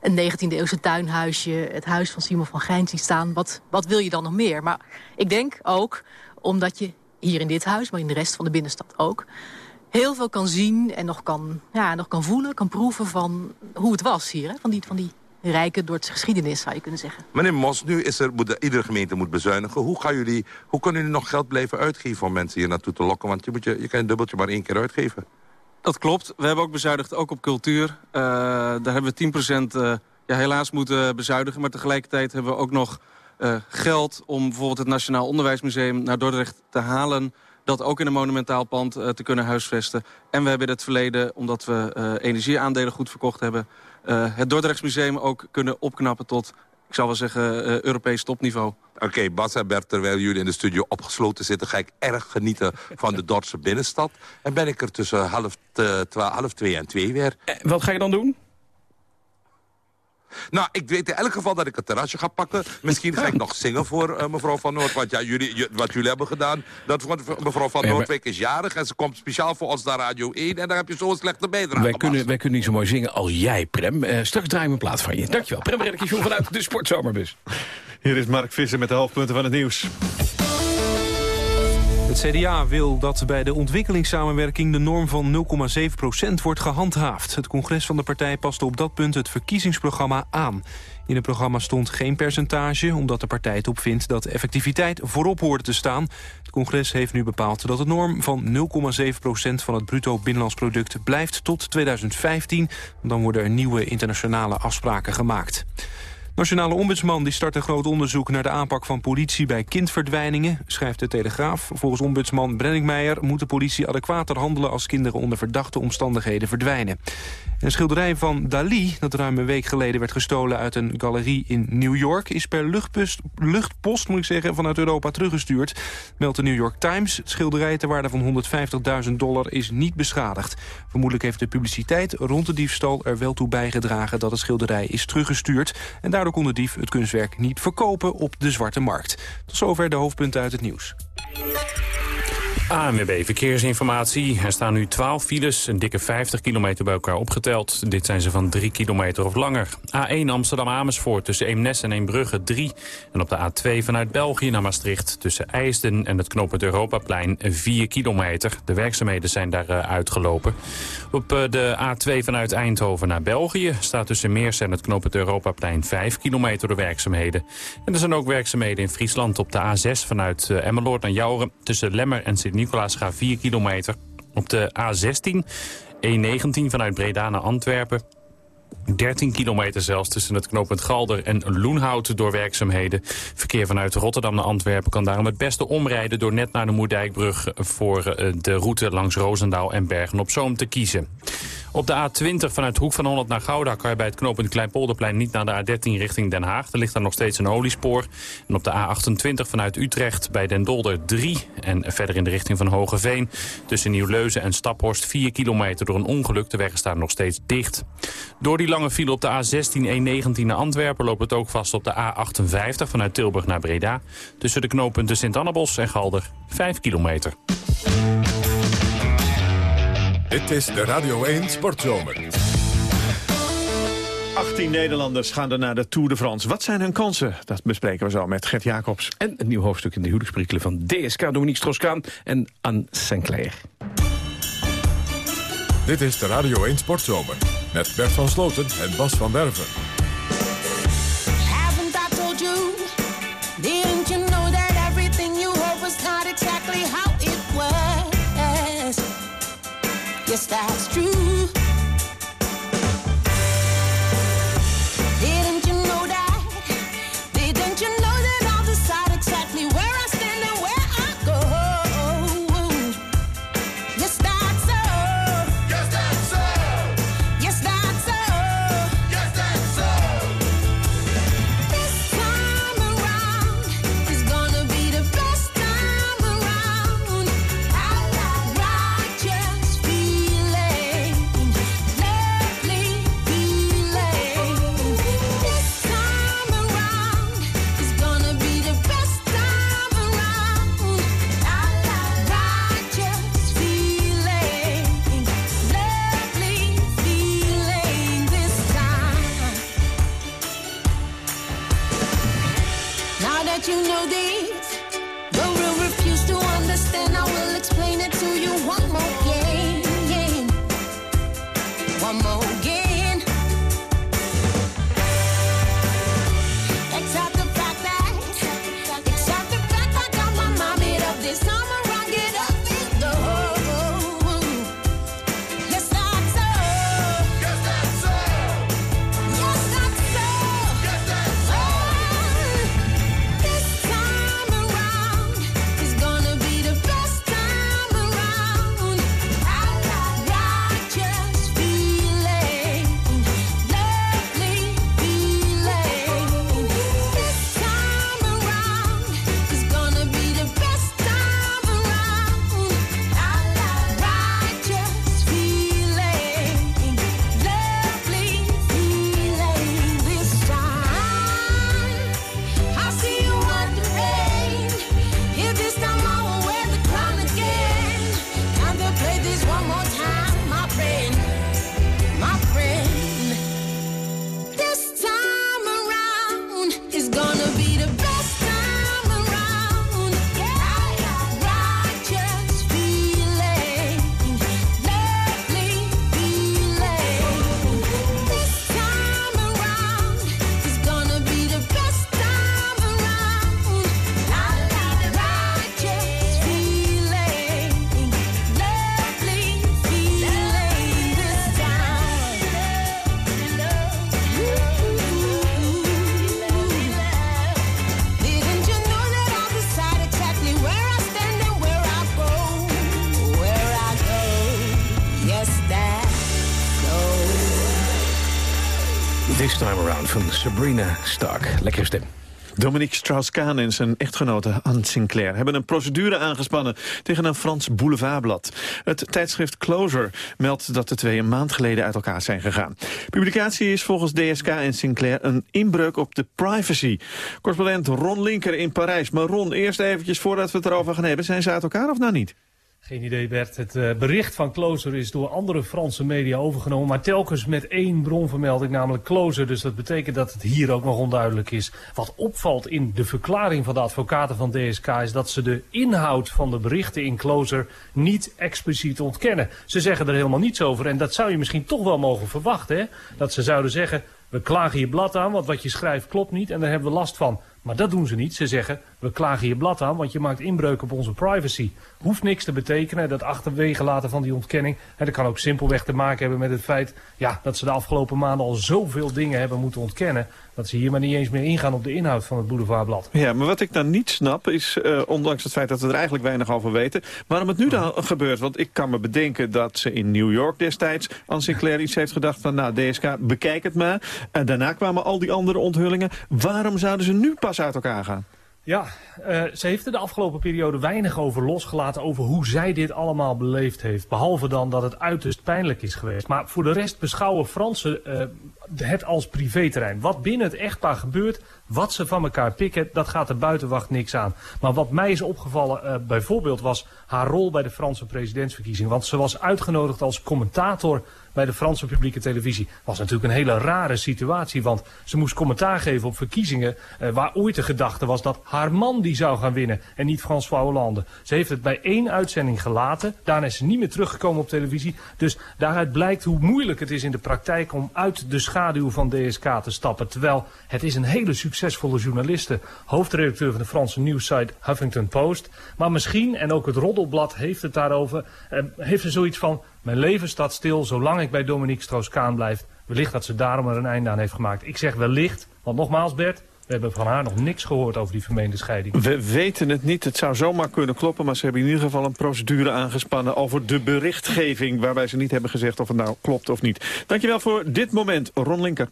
een 19e-eeuwse tuinhuisje... het huis van Simon van Gijn ziet staan, wat, wat wil je dan nog meer? Maar ik denk ook omdat je hier in dit huis, maar in de rest van de binnenstad ook... heel veel kan zien en nog kan, ja, nog kan voelen, kan proeven van hoe het was hier. Hè? Van die... Van die rijke Dordtse geschiedenis, zou je kunnen zeggen. Meneer Mos, nu is er, moet, iedere gemeente moet bezuinigen. Hoe, gaan jullie, hoe kunnen jullie nog geld blijven uitgeven om mensen hier naartoe te lokken? Want je, moet je, je kan een dubbeltje maar één keer uitgeven. Dat klopt. We hebben ook bezuinigd, ook op cultuur. Uh, daar hebben we 10% uh, ja, helaas moeten bezuinigen. Maar tegelijkertijd hebben we ook nog uh, geld om bijvoorbeeld het Nationaal Onderwijsmuseum naar Dordrecht te halen dat ook in een monumentaal pand uh, te kunnen huisvesten. En we hebben in het verleden, omdat we uh, energieaandelen goed verkocht hebben... Uh, het Dordrechtsmuseum ook kunnen opknappen tot, ik zou wel zeggen, Europees topniveau. Oké, okay, Bas en Bert, terwijl jullie in de studio opgesloten zitten... ga ik erg genieten van de Dordtse binnenstad. En ben ik er tussen half, half twee en twee weer. wat ga je dan doen? Nou, ik weet in elk geval dat ik het terrasje ga pakken. Misschien ga ik nog zingen voor uh, mevrouw Van Noord. Want ja, jullie, wat jullie hebben gedaan... Dat, mevrouw Van Noordwijk is jarig en ze komt speciaal voor ons naar Radio 1. En daar heb je zo'n slechte bijdrage. Wij kunnen, wij kunnen niet zo mooi zingen als jij, Prem. Uh, straks draai een plaat van je. Dankjewel. Prem Redekje vanuit de Sportzomerbus. Hier is Mark Visser met de hoofdpunten van het nieuws. Het CDA wil dat bij de ontwikkelingssamenwerking de norm van 0,7% wordt gehandhaafd. Het congres van de partij paste op dat punt het verkiezingsprogramma aan. In het programma stond geen percentage, omdat de partij het opvindt dat effectiviteit voorop hoorde te staan. Het congres heeft nu bepaald dat de norm van 0,7% van het bruto binnenlands product blijft tot 2015. Dan worden er nieuwe internationale afspraken gemaakt. Nationale Ombudsman die start een groot onderzoek naar de aanpak van politie bij kindverdwijningen, schrijft de Telegraaf. Volgens ombudsman Brenningmeijer moet de politie adequater handelen als kinderen onder verdachte omstandigheden verdwijnen. Een schilderij van Dali, dat ruim een week geleden werd gestolen uit een galerie in New York, is per luchtpost, luchtpost moet ik zeggen, vanuit Europa teruggestuurd. Meldt de New York Times. Het schilderij ter waarde van 150.000 dollar is niet beschadigd. Vermoedelijk heeft de publiciteit rond de diefstal er wel toe bijgedragen dat het schilderij is teruggestuurd. En daardoor kon dief het kunstwerk niet verkopen op de zwarte markt. Tot zover de hoofdpunten uit het nieuws. ANWB Verkeersinformatie. Er staan nu 12 files, een dikke 50 kilometer bij elkaar opgeteld. Dit zijn ze van 3 kilometer of langer. A1 Amsterdam-Amersfoort tussen Eemnes en Eembrugge 3. En op de A2 vanuit België naar Maastricht tussen IJsden en het knooppunt Europaplein 4 kilometer. De werkzaamheden zijn daar uh, uitgelopen. Op uh, de A2 vanuit Eindhoven naar België staat tussen Meers en het knooppunt Europaplein 5 kilometer de werkzaamheden. En er zijn ook werkzaamheden in Friesland op de A6 vanuit uh, Emmeloord naar Jouren tussen Lemmer en sint Nicolaas gaat 4 kilometer. Op de A16, E19 vanuit Breda naar Antwerpen. 13 kilometer zelfs tussen het knooppunt Galder en Loenhout door werkzaamheden. Verkeer vanuit Rotterdam naar Antwerpen kan daarom het beste omrijden... door net naar de Moerdijkbrug voor de route langs Roosendaal en Bergen op Zoom te kiezen. Op de A20 vanuit Hoek van Holland naar Gouda... kan je bij het knooppunt Kleinpolderplein niet naar de A13 richting Den Haag. Er ligt daar nog steeds een oliespoor. En op de A28 vanuit Utrecht bij Den Dolder 3... en verder in de richting van Hogeveen... tussen Nieuw-Leuzen en Staphorst 4 kilometer door een ongeluk. De wegen staan nog steeds dicht. Door die lange file op de A16 E19 naar Antwerpen... loopt het ook vast op de A58 vanuit Tilburg naar Breda... tussen de knooppunten Sint-Annabos en Galder 5 kilometer. Dit is de Radio 1 Sportzomer. 18 Nederlanders gaan er naar de Tour de France. Wat zijn hun kansen? Dat bespreken we zo met Gert Jacobs. En een nieuw hoofdstuk in de huwelijksperikelen van DSK Dominique Strauss-Kaan en Anne Sinclair. Dit is de Radio 1 Sportzomer met Bert van Sloten en Bas van Werven. just that. Sabrina Stark. Lekkere stem. Dominique Strauss-Kaan en zijn echtgenote Anne Sinclair... hebben een procedure aangespannen tegen een Frans boulevardblad. Het tijdschrift Closer meldt dat de twee een maand geleden uit elkaar zijn gegaan. Publicatie is volgens DSK en Sinclair een inbreuk op de privacy. Correspondent Ron Linker in Parijs. Maar Ron, eerst eventjes voordat we het erover gaan hebben... zijn ze uit elkaar of nou niet? Geen idee Bert. Het uh, bericht van Closer is door andere Franse media overgenomen. Maar telkens met één bronvermelding, namelijk Closer. Dus dat betekent dat het hier ook nog onduidelijk is. Wat opvalt in de verklaring van de advocaten van DSK... is dat ze de inhoud van de berichten in Closer niet expliciet ontkennen. Ze zeggen er helemaal niets over. En dat zou je misschien toch wel mogen verwachten. Hè? Dat ze zouden zeggen, we klagen je blad aan, want wat je schrijft klopt niet. En daar hebben we last van. Maar dat doen ze niet. Ze zeggen, we klagen je blad aan, want je maakt inbreuk op onze privacy. Hoeft niks te betekenen, dat achterwege laten van die ontkenning. En dat kan ook simpelweg te maken hebben met het feit... Ja, dat ze de afgelopen maanden al zoveel dingen hebben moeten ontkennen... dat ze hier maar niet eens meer ingaan op de inhoud van het boulevardblad. Ja, maar wat ik dan niet snap is, uh, ondanks het feit dat we er eigenlijk weinig over weten... waarom het nu dan gebeurt. Want ik kan me bedenken dat ze in New York destijds... Anne Sinclair iets heeft gedacht van, nou, DSK, bekijk het maar. En daarna kwamen al die andere onthullingen. Waarom zouden ze nu pas uit elkaar gaan? Ja, uh, ze heeft er de afgelopen periode weinig over losgelaten over hoe zij dit allemaal beleefd heeft. Behalve dan dat het uiterst pijnlijk is geweest. Maar voor de rest beschouwen Fransen uh, het als privéterrein. Wat binnen het echtpaar gebeurt, wat ze van elkaar pikken, dat gaat de buitenwacht niks aan. Maar wat mij is opgevallen uh, bijvoorbeeld was haar rol bij de Franse presidentsverkiezing. Want ze was uitgenodigd als commentator bij de Franse publieke televisie. was natuurlijk een hele rare situatie, want ze moest commentaar geven op verkiezingen... Uh, waar ooit de gedachte was dat haar man die zou gaan winnen en niet François Hollande. Ze heeft het bij één uitzending gelaten, daarna is ze niet meer teruggekomen op televisie. Dus daaruit blijkt hoe moeilijk het is in de praktijk om uit de schaduw van DSK te stappen. Terwijl het is een hele journaliste, hoofdredacteur van de Franse nieuwssite Huffington Post. Maar misschien, en ook het Roddelblad heeft het daarover, uh, heeft ze zoiets van... Mijn leven staat stil zolang ik bij Dominique Strauss-Kaan blijf. Wellicht dat ze daarom er een einde aan heeft gemaakt. Ik zeg wellicht, want nogmaals Bert... We hebben van haar nog niks gehoord over die vermeende scheiding. We weten het niet. Het zou zomaar kunnen kloppen. Maar ze hebben in ieder geval een procedure aangespannen over de berichtgeving. Waarbij ze niet hebben gezegd of het nou klopt of niet. Dankjewel voor dit moment, Ron Linker.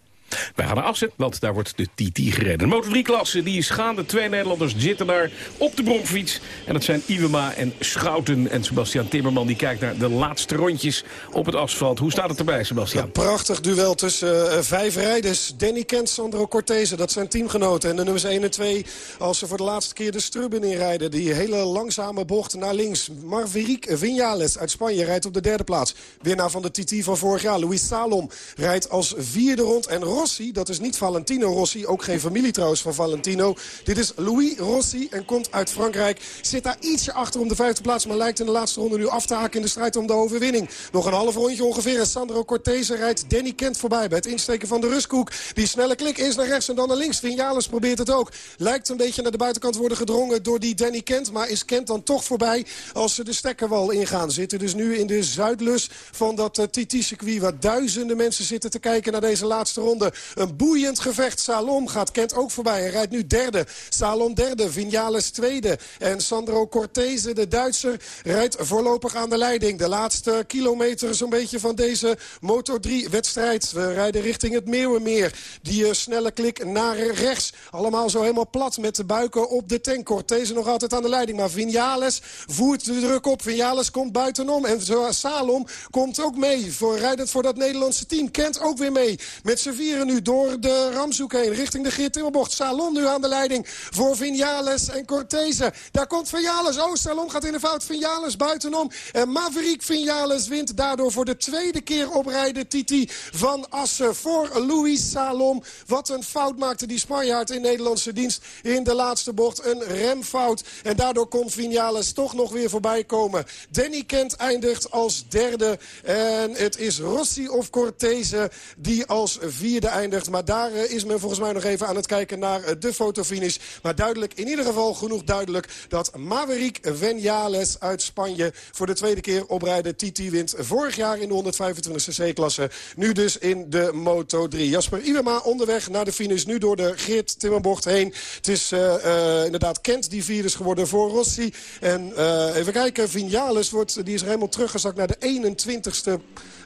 Wij gaan naar Assen, want daar wordt de TT gereden. De Motor 3-klasse, die is gaande. Twee Nederlanders zitten daar op de bromfiets. En dat zijn Iwema en Schouten. En Sebastian Timmerman die kijkt naar de laatste rondjes op het asfalt. Hoe staat het erbij, Sebastian? Een prachtig duel tussen uh, vijf rijders. Danny Kent, Sandro Cortese, dat zijn teamgenoten. En de nummers 1 en 2 als ze voor de laatste keer de Strubben inrijden. Die hele langzame bocht naar links. Marveric Viñales uit Spanje rijdt op de derde plaats. Winnaar van de TT van vorig jaar. Luis Salom rijdt als vierde rond. En Rossi, dat is niet Valentino Rossi, ook geen familie trouwens van Valentino. Dit is Louis Rossi en komt uit Frankrijk. Zit daar ietsje achter om de vijfde plaats, maar lijkt in de laatste ronde nu af te haken in de strijd om de overwinning. Nog een half rondje ongeveer en Sandro Cortese rijdt Danny Kent voorbij bij het insteken van de rustkoek. Die snelle klik eerst naar rechts en dan naar links. Vinales probeert het ook. Lijkt een beetje naar de buitenkant worden gedrongen door die Danny Kent, maar is Kent dan toch voorbij als ze de stekkerwal ingaan. Zitten dus nu in de zuidlus van dat uh, TT-circuit waar duizenden mensen zitten te kijken naar deze laatste ronde. Een boeiend gevecht. Salom gaat Kent ook voorbij en rijdt nu derde. Salom derde, Vinales tweede. En Sandro Cortese, de Duitser, rijdt voorlopig aan de leiding. De laatste kilometer zo'n beetje van deze Moto3-wedstrijd. We rijden richting het Meeuwenmeer. Die uh, snelle klik naar rechts. Allemaal zo helemaal plat met de buiken op de tank. Cortese nog altijd aan de leiding. Maar Vinales voert de druk op. Vinales komt buitenom. En Salom komt ook mee. Voor, rijdend voor dat Nederlandse team. Kent ook weer mee. Met z'n vieren nu door de Ramzoek heen. Richting de Geert Timmerbocht. Salon nu aan de leiding voor Vinales en Cortese. Daar komt Vinales. Oh, Salon gaat in de fout. Vinales buitenom. En Maverick Vinales wint daardoor voor de tweede keer op rijden Titi van Assen. Voor Louis Salom. Wat een fout maakte die Spanjaard in Nederlandse dienst in de laatste bocht. Een remfout. En daardoor kon Vinales toch nog weer voorbij komen. Danny Kent eindigt als derde. En het is Rossi of Cortese die als vierde eindigt. Maar daar is men volgens mij nog even aan het kijken naar de fotofinish. Maar duidelijk, in ieder geval genoeg duidelijk... dat Maverick Vinales uit Spanje voor de tweede keer oprijden TT wint. Vorig jaar in de 125cc-klasse. Nu dus in de Moto 3. Jasper Iwema onderweg naar de finish. Nu door de Geert Timmerbocht heen. Het is uh, inderdaad Kent die vierde is geworden voor Rossi. En even kijken, Vinales wordt, die is helemaal teruggezakt naar de 21ste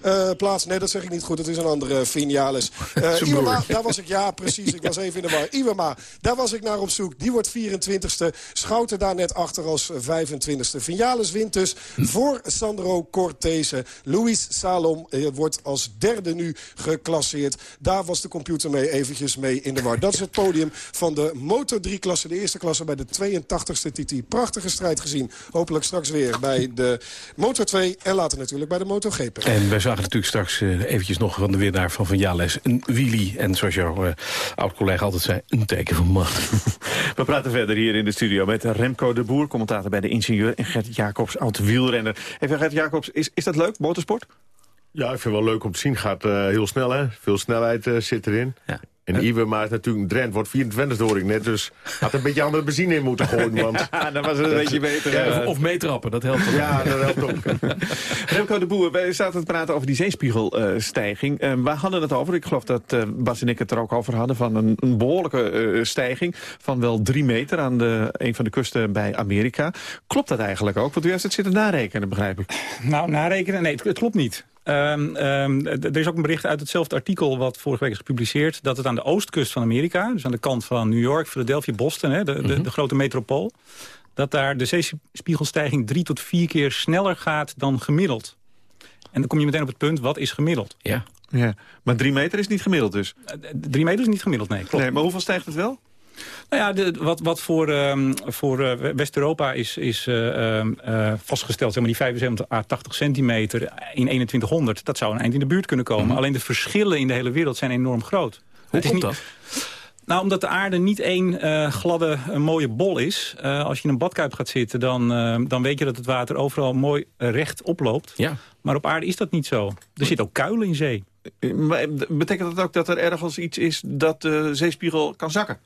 uh, plaats. Nee, dat zeg ik niet goed. Het is een andere Vinales. Uh, Eh <laughs> Zijn Iwema, broer. daar was ik, ja precies, ik <laughs> was even in de war. Iwema, daar was ik naar op zoek. Die wordt 24ste. Schouten daar net achter als 25ste. Vinales wint dus voor Sandro Cortese. Luis Salom eh, wordt als derde nu geclasseerd. Daar was de computer mee eventjes mee in de war. Dat is het podium van de Moto 3-klasse. De eerste klasse bij de 82ste TT. Prachtige strijd gezien. Hopelijk straks weer bij de Moto 2 en later natuurlijk bij de Moto GP. En wij zagen natuurlijk straks eh, eventjes nog van de winnaar van Van Jales. Een wheelie. En zoals jouw eh, oud-collega altijd zei, een teken van macht. <laughs> We praten verder hier in de studio met Remco de Boer, commentator bij de Ingenieur... en Gert Jacobs, oud wielrenner. Even Gert Jacobs, is, is dat leuk, motorsport? Ja, ik vind het wel leuk om te zien. Gaat eh, heel snel, hè. Veel snelheid eh, zit erin. En Iwer is natuurlijk een Drent, wordt 24 hoor ik net. Dus had een beetje andere benzine in moeten gooien. <laughs> Want Ja, dan was het een beetje beter. Ja, eh. of, of meetrappen, dat helpt. ook. Ja, dat helpt ook. <laughs> Remco de Boer, wij zaten te praten over die zeespiegelstijging. Uh, waar hadden het over? Ik geloof dat uh, Bas en ik het er ook over hadden... van een, een behoorlijke uh, stijging van wel drie meter... aan de, een van de kusten bij Amerika. Klopt dat eigenlijk ook? Want u heeft het zitten narekenen, begrijp ik. Nou, narekenen? Nee, het, het klopt niet. Um, um, er is ook een bericht uit hetzelfde artikel wat vorige week is gepubliceerd... dat het aan de oostkust van Amerika, dus aan de kant van New York, Philadelphia, Boston... Hè, de, de, de, grote metropool, dat daar de zeespiegelstijging drie tot vier keer sneller gaat dan gemiddeld. En dan kom je meteen op het punt, wat is gemiddeld? Ja. ja. Maar drie meter is niet gemiddeld dus? Uh, drie meter is niet gemiddeld, nee. Klopt. Nee, maar hoeveel stijgt het wel? Nou ja, de, wat, wat voor, um, voor uh, West-Europa is, is uh, uh, vastgesteld, zeg maar die 75 à 80 centimeter in 2100, dat zou een eind in de buurt kunnen komen. Mm -hmm. Alleen de verschillen in de hele wereld zijn enorm groot. Hoe komt dat? Nou, omdat de aarde niet één uh, gladde, een mooie bol is. Uh, als je in een badkuip gaat zitten, dan, uh, dan weet je dat het water overal mooi recht oploopt. Ja. Maar op aarde is dat niet zo. Er zitten ook kuilen in zee. Maar betekent dat ook dat er ergens iets is dat de zeespiegel kan zakken?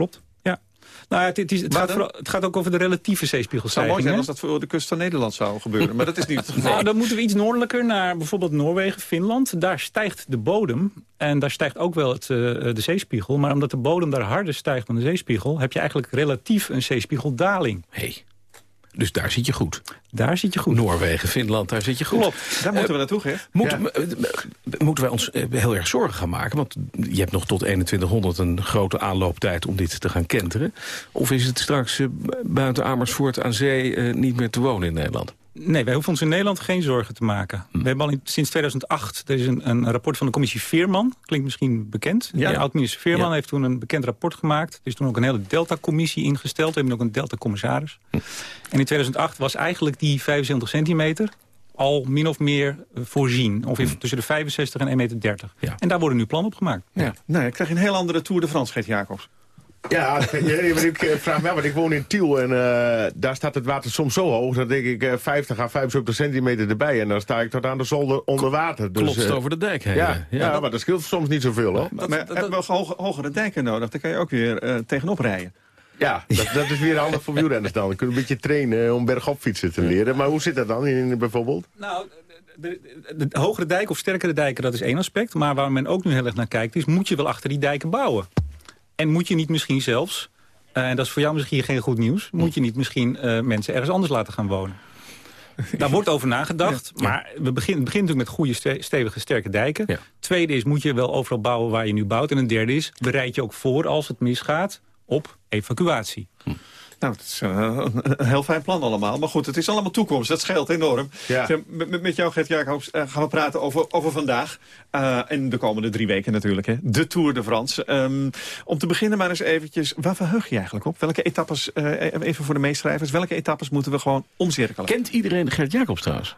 Klopt, ja. Nou ja, het, het, is, het, gaat vooral, het, gaat ook over de relatieve zeespiegelstijging. Het zou mooi zijn als dat voor de kust van Nederland zou gebeuren. Maar dat is niet het geval. Nou, dan moeten we iets noordelijker naar bijvoorbeeld Noorwegen, Finland. Daar stijgt de bodem. En daar stijgt ook wel het, uh, de zeespiegel. Maar omdat de bodem daar harder stijgt dan de zeespiegel... heb je eigenlijk relatief een zeespiegeldaling. Hey. Dus daar zit je goed. Daar zit je goed. Noorwegen, Finland, daar zit je goed. Klopt, daar moeten we naartoe, hè? Moet, ja. Moeten wij ons heel erg zorgen gaan maken? Want je hebt nog tot 2100 een grote aanlooptijd om dit te gaan kenteren. Of is het straks buiten Amersfoort aan zee niet meer te wonen in Nederland? Nee, wij hoeven ons in Nederland geen zorgen te maken. Hm. We hebben al in, sinds 2008, er is een, een, rapport van de commissie Veerman. Klinkt misschien bekend. Ja. Oud-minister Veerman ja. heeft toen een bekend rapport gemaakt. Er is toen ook een hele Delta-commissie ingesteld. We hebben ook een Delta-commissaris. Hm. En in 2008 was eigenlijk die 75 centimeter al min of meer voorzien. Ongeveer hm. tussen de 65 en 1,30 meter. Ja. En daar worden nu plannen op gemaakt. Ja. Nou, ik krijg een heel andere Tour de France, Gert Jacobs. Ja, <laughs> ik vraag me af, want ik woon in Tiel en uh, daar staat het water soms zo hoog... dat denk ik uh, 50 à 75 centimeter erbij en dan sta ik tot aan de zolder onder water. Dus, Klopt uh, over de dijk heen. Ja, ja, ja dat, maar dat scheelt soms niet zoveel, hoor. Maar, maar hebben we hoge, hogere dijken nodig? Dan kan je ook weer uh, tegenop rijden. Ja, dat, dat, is weer handig voor wielrenners dan. Dan kunnen een beetje trainen om bergop fietsen te leren. Maar hoe zit dat dan in, bijvoorbeeld? Nou, de, de, de, hogere dijken of sterkere dijken, dat is één aspect. Maar waar men ook nu heel erg naar kijkt, is moet je wel achter die dijken bouwen? En moet je niet misschien zelfs, uh, en dat is voor jou misschien geen goed nieuws... moet je niet misschien uh, mensen ergens anders laten gaan wonen? <laughs> Daar wordt over nagedacht, ja, ja. maar we beginnen, begint natuurlijk met goede, ste stevige, sterke dijken. Ja. Tweede is, moet je wel overal bouwen waar je nu bouwt. En een derde is, bereid je ook voor als het misgaat op evacuatie. Hm. Nou, het is uh, een heel fijn plan allemaal. Maar goed, het is allemaal toekomst. Dat scheelt enorm. Ja. Met, met jou, Gert Jacobs, uh, gaan we praten over, over vandaag. Uh, en de komende drie weken natuurlijk. Hè. De Tour de France. Um, om te beginnen maar eens eventjes. Waar verheug je eigenlijk op? Welke etappes, even voor de meeschrijvers. Welke etappes moeten we gewoon omcirkelen? Kent iedereen Gert Jacobs trouwens?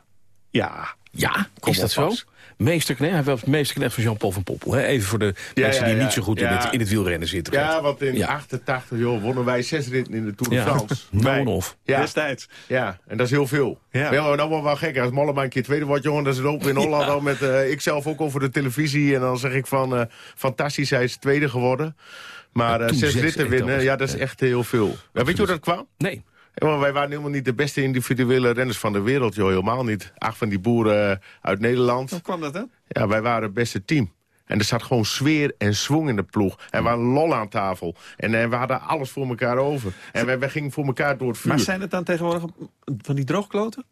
Ja. Ja, is dat zo? Meesterknecht, hij was meesterknecht van Jean-Paul van Poppel. Hè? Even voor de ja, mensen die ja, niet zo goed in, het, in het wielrennen zitten. Ja, want in 88 joh, wonnen wij zes ritten in de Tour de France. <laughs> Nou of. Ja. Destijds. Ja, en dat is heel veel. Ja. Maar ja, nou wel wel gek. Als Mollema een keer tweede wordt, jongen, dat is lopen in <laughs> Holland al met uh, ik zelf ook over de televisie. En dan zeg ik van, uh, fantastisch, hij is tweede geworden. Maar uh, zes ritten winnen, ja, dat is echt heel veel. weet je hoe dat kwam? Nee. Maar wij waren helemaal niet de beste individuele renners van de wereld, joh. Helemaal niet. Acht van die boeren uit Nederland. Hoe kwam dat, hè? Ja, wij waren het beste team. En er zat gewoon sfeer en zwong in de ploeg. En we hadden lol aan tafel. En, en we hadden alles voor elkaar over. En wij, wij gingen voor elkaar door het vuur. Maar zijn het dan tegenwoordig van die droogkloten?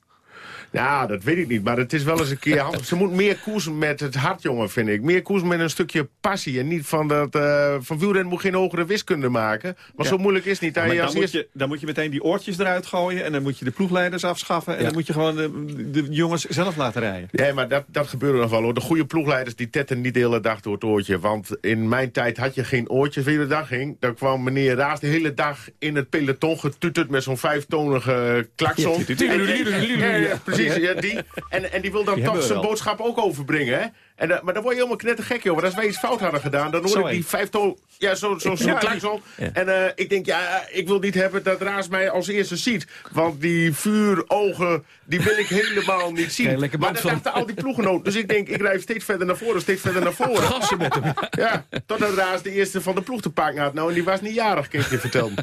Nou, dat weet ik niet. Maar het is wel eens een keer handig. Ze moet meer koersen met het hart, jongen, vind ik. Meer koersen met een stukje passie. En niet van dat... eh van wielrennen moet geen hogere wiskunde maken. Maar Ja. zo moeilijk is niet. Hij dan, moet je, dan moet je meteen die oortjes eruit gooien... en dan moet je de ploegleiders afschaffen... en dan moet je gewoon de, de jongens zelf laten rijden. Nee, maar dat, dat gebeurde nog wel hoor. De goede ploegleiders die tetten niet de hele dag door het oortje. Want in mijn tijd had je geen oortjes de dag ging. Dan kwam meneer Raas de hele dag in het peloton getuterd met zo'n vijftonige klakson. Ja, precies, ja, die. En, en die wil dan Die toch zijn boodschap ook overbrengen, hè? En, dat- maar dan word je helemaal knettergek, joh. Want als wij iets fout hadden gedaan, dan hoor Zo ik die één. vijftoon... Ja, zo'n zo, zo Ja, klakson. die- ja. En eh, ik denk, ja, ik wil niet hebben dat Raas mij als eerste ziet. Want die vuurogen, die wil ik helemaal niet zien. Maar dat van. dachten al die ploegenoten. Dus ik denk, ik rijd steeds verder naar voren, steeds verder naar voren. Gassen met hem. Ja, totdat Raas de eerste van de ploeg te pakken had. Nou, en die was niet jarig, kan ik je vertellen.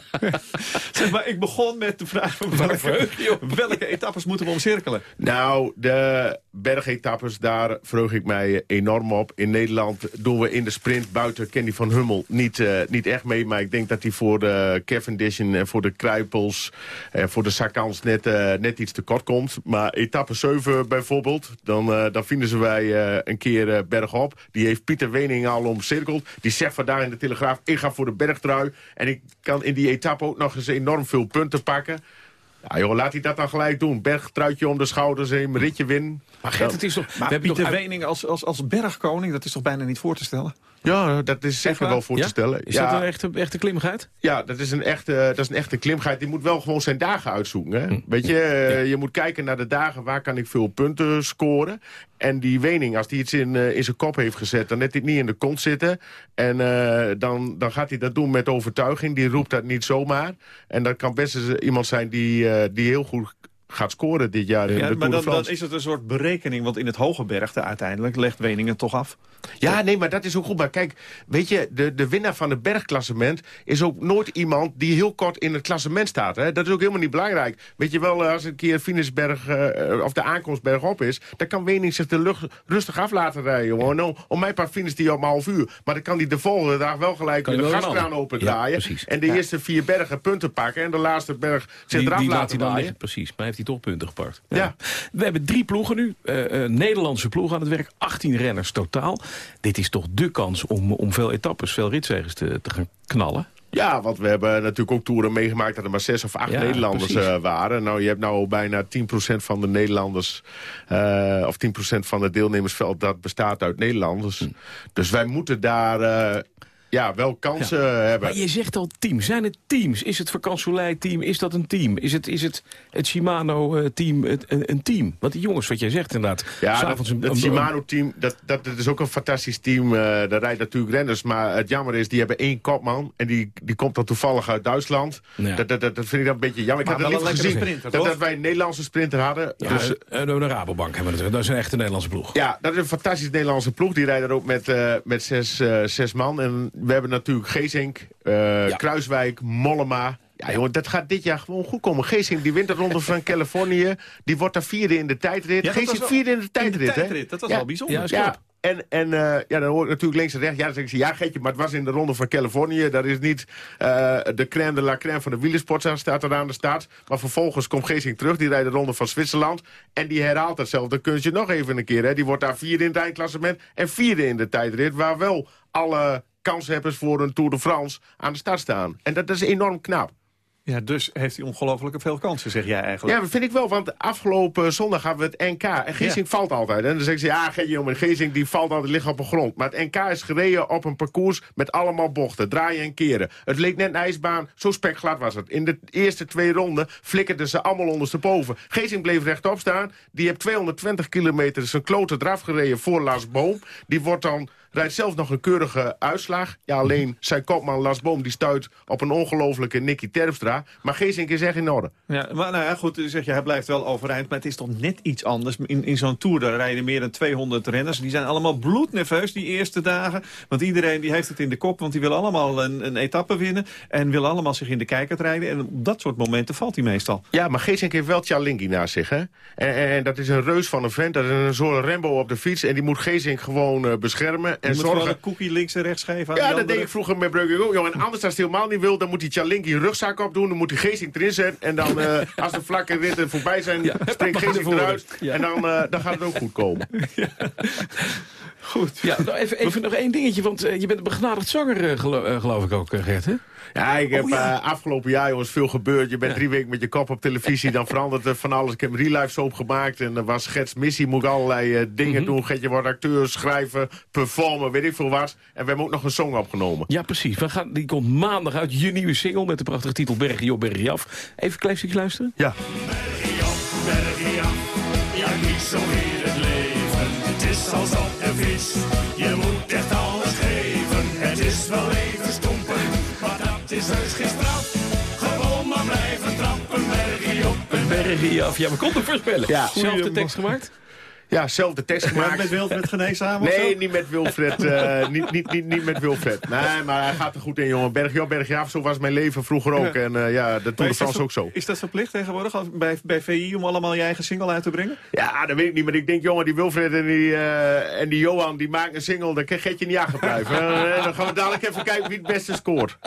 Zeg maar, ik begon met de vraag van welke, welke etappes moeten we omcirkelen? Nou, de bergetappes, daar vreug ik mij enorm op. In Nederland doen we in de sprint buiten Kenny van Hummel niet, eh, niet echt mee. Maar ik denk dat hij voor de Cavendish en voor de Kruipels... en voor de Sakans net, eh, net iets te kort komt. Maar etappe 7 bijvoorbeeld, dan, eh, dan vinden ze wij eh, een keer eh, bergop. Die heeft Pieter Wening al omcirkeld. Die zegt vandaag in de Telegraaf, ik ga voor de bergtrui. En ik kan in die etappe ook nog eens enorm veel punten pakken. Ja, joh, laat hij dat dan gelijk doen. Bergtruitje om de schouders, een ritje winnen. Maar Gert, het is toch... Maar we hebben Pieter toch uit- Wening als, als, als bergkoning, dat is toch bijna niet voor te stellen? Ja, dat is zeker wel voor Ja? te stellen. Is ja, dat een echte, echte ja, dat is, een echte, dat is een echte klimgeit. Die moet wel gewoon zijn dagen uitzoeken. Hè? Weet je, eh, je moet kijken naar de dagen waar kan ik veel punten scoren. En die Wening, als die iets in, eh, in zijn kop heeft gezet... dan net hij niet in de kont zitten. En eh, dan, dan gaat hij dat doen met overtuiging. Die roept dat niet zomaar. En dat kan best eens iemand zijn die, die heel goed gaat scoren dit jaar in de Ja, Tour maar de dan, is het een soort berekening, want in het hoge bergte uiteindelijk legt Weningen toch af. Ja, nee, maar dat is ook goed. Maar kijk, weet je, de, de winnaar van het bergklassement... is ook nooit iemand die heel kort in het klassement staat. Hè? Dat is ook helemaal niet belangrijk. Weet je wel, eh, als een keer Finisberg eh, of de aankomst bergop is... dan kan Wening zich de lucht rustig af laten rijden. Nou, om mijn part finish die op een half uur. Maar dan kan hij de volgende dag wel gelijk de gaskraan knallen. open Ja, en de Ja. eerste vier bergen punten pakken... en de laatste berg zich Die, eraf die laat laten hij dan liggen, precies. Maar heeft hij toch punten gepakt. Ja. We hebben drie ploegen nu. eh, eh, Nederlandse ploegen aan het werk. 18 renners totaal. Dit is toch de kans om, om veel etappes, veel ritzegers te, te gaan knallen. Ja, want we hebben natuurlijk ook toeren meegemaakt... dat er maar zes of acht Ja, Nederlanders eh, waren. Nou, je hebt nou bijna 10% van de Nederlanders... eh, of 10% van het deelnemersveld dat bestaat uit Nederlanders. Hm. Dus wij moeten daar eh, ja, wel kansen hebben. Maar je zegt al team. Zijn het teams? Is het Vakansolei-team? Is dat een team? Is het, is het, het Shimano-team een, een team? Want die jongens, wat jij zegt inderdaad. Ja, dat, een- een- Shimano-team, dat, dat, dat is ook een fantastisch team. eh daar rijden natuurlijk renners. Maar het jammer is, die hebben één kopman. En die, die komt dan toevallig uit Duitsland. Ja. Dat, dat, dat, dat vind ik dan een beetje jammer. Ik had het liever gezien sprinter, dat, wij een Nederlandse sprinter hadden. Ja, Dus, eh, de, Rabobank hebben we het. Dat is een echte Nederlandse ploeg. Ja, dat is een fantastische Nederlandse ploeg. Die rijden er ook met, eh, met zes, eh, zes man. En we hebben natuurlijk Geesink, eh, Kruiswijk, Mollema. Ja, jongen, dat gaat dit jaar gewoon goed komen. Geesink, die wint de ronde van <laughs> Californië. Die wordt daar vierde in de tijdrit. Ja, Geesink vierde in de in de tijdrit, hè? tijdrit, dat was ja. wel bijzonder. Ja, en, en eh, ja, dan hoor ik natuurlijk links en rechts. Ja, dan zeg ik, ja, Geetje, maar het was in de ronde van Californië. Dat is niet eh, de crème de la crème van de wielersport staat er aan de start. Maar vervolgens komt Geesink terug. Die rijdt de ronde van Zwitserland. En die herhaalt hetzelfde kunstje nog even een keer. Hè. Die wordt daar vierde in het eindklassement en vierde in de tijdrit. Waar wel alle kanshebbers voor een Tour de France aan de start staan. En dat is enorm knap. Ja, dus heeft hij ongelooflijk veel kansen, zeg jij eigenlijk. Ja, dat vind ik wel, want afgelopen zondag hadden we het NK. En Geesink valt altijd. En dan zeggen ze, ja, geen jongen, Geesink die valt altijd liggen op de grond. Maar het NK is gereden op een parcours met allemaal bochten, draaien en keren. Het leek net een ijsbaan, zo spekglad was het. In de eerste twee ronden flikkerden ze allemaal ondersteboven. Geesink bleef rechtop staan. Die heeft 220 kilometer zijn klote eraf gereden voor Lars Boom. Die wordt dan... Rijdt zelf nog een keurige uitslag. Ja, alleen zijn kopman Lars Boom die stuit op een ongelofelijke Nicky Terpstra. Maar Geesink is echt in orde. Ja, maar nou ja, goed, zeg je, hij blijft wel overeind. Maar het is toch net iets anders. In, in zo'n Tour daar rijden meer dan 200 renners. Die zijn allemaal bloednerveus die eerste dagen. Want iedereen die heeft het in de kop. Want die wil allemaal een, een etappe winnen. En wil allemaal zich in de kijker rijden. En op dat soort momenten valt hij meestal. Ja, maar Geesink heeft wel Tjalinki naast zich, hè? En, en, en dat is een reus van een vent. Dat is een soort Rembo op de fiets. En die moet Geesink gewoon eh, beschermen. En zorgen... een koekie links en rechts geven aan Ja, dat deed ik vroeger met Breukink ook. En anders als hij helemaal niet wil, dan moet hij Tjalinki rugzak opdoen. doen, dan moet hij Geesink erin zetten. En dan, eh, <laughs> als de vlakke ritten voorbij zijn, springt Geesink eruit. En dan, eh, dan gaat het ook goed komen. <laughs> Goed. Ja, nou even, even nog één dingetje, want eh, je bent een begnadigd zanger, eh, gelo- eh, geloof ik ook, Gert, hè? Ja, ik heb Oh, ja. eh, afgelopen jaar jongens veel gebeurd. Je bent drie weken met je kop op televisie, dan verandert er van alles. Ik heb een real life soap gemaakt en er was Gerts missie. Moet ik allerlei eh, dingen doen. Gertje wordt acteur, schrijven, performen, weet ik veel wat. En we hebben ook nog een song opgenomen. Ja, precies. We gaan, die komt maandag uit, je nieuwe single met de prachtige titel Bergie op, Bergie af. Even een klein stukje luisteren. Ja. bergje af. Ja, niet zo heel het leven. Is als op de fiets. Je moet echt alles geven. Het is wel even stompen, maar dat is heus geen straf. Gewoon maar blijven trappen, bergje op en Bergie af. Ja, we konden voorspellen. Ja. Zelfde tekst gemaakt? Ja, zelfde tekst gemaakt. met Wilfred <laughs> samen of Nee, niet met Wilfred. eh, <laughs> niet, niet, niet, niet met Wilfred. Nee, maar hij gaat er goed in, jongen. Bergje op, bergje af. Zo was mijn leven vroeger ook. En eh, ja, de Tour de France ook zo. Is dat verplicht tegenwoordig bij, bij VI om allemaal je eigen single uit te brengen? Ja, dat weet ik niet. Maar ik denk, jongen, die Wilfred en die, eh, en die Johan, die maken een single. Dan kan je niet. <laughs> Eh, dan gaan we dadelijk even kijken wie het beste scoort.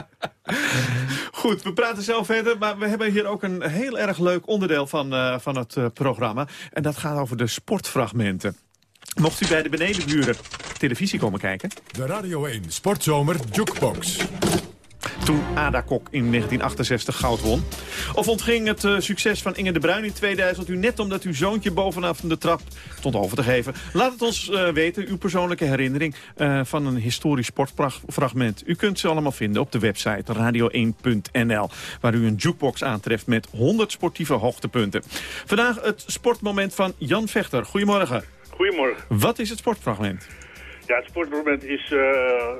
Goed, we praten zo verder, maar we hebben hier ook een heel erg leuk onderdeel van, eh, van het eh, programma. En dat gaat over de sportfragmenten. Mocht u bij de benedenburen televisie komen kijken... De Radio 1 Sportzomer Jukebox. Toen Ada Kok in 1968 goud won. Of ontging het eh, succes van Inge de Bruin in 2000 u net omdat uw zoontje bovenaf de trap stond over te geven. Laat het ons eh, weten, uw persoonlijke herinnering eh, van een historisch sportfragment. U kunt ze allemaal vinden op de website radio1.nl. Waar u een jukebox aantreft met 100 sportieve hoogtepunten. Vandaag het sportmoment van Jan Vechter. Goedemorgen. Goedemorgen. Wat is het sportfragment? Ja, het sportmoment is eh, eh,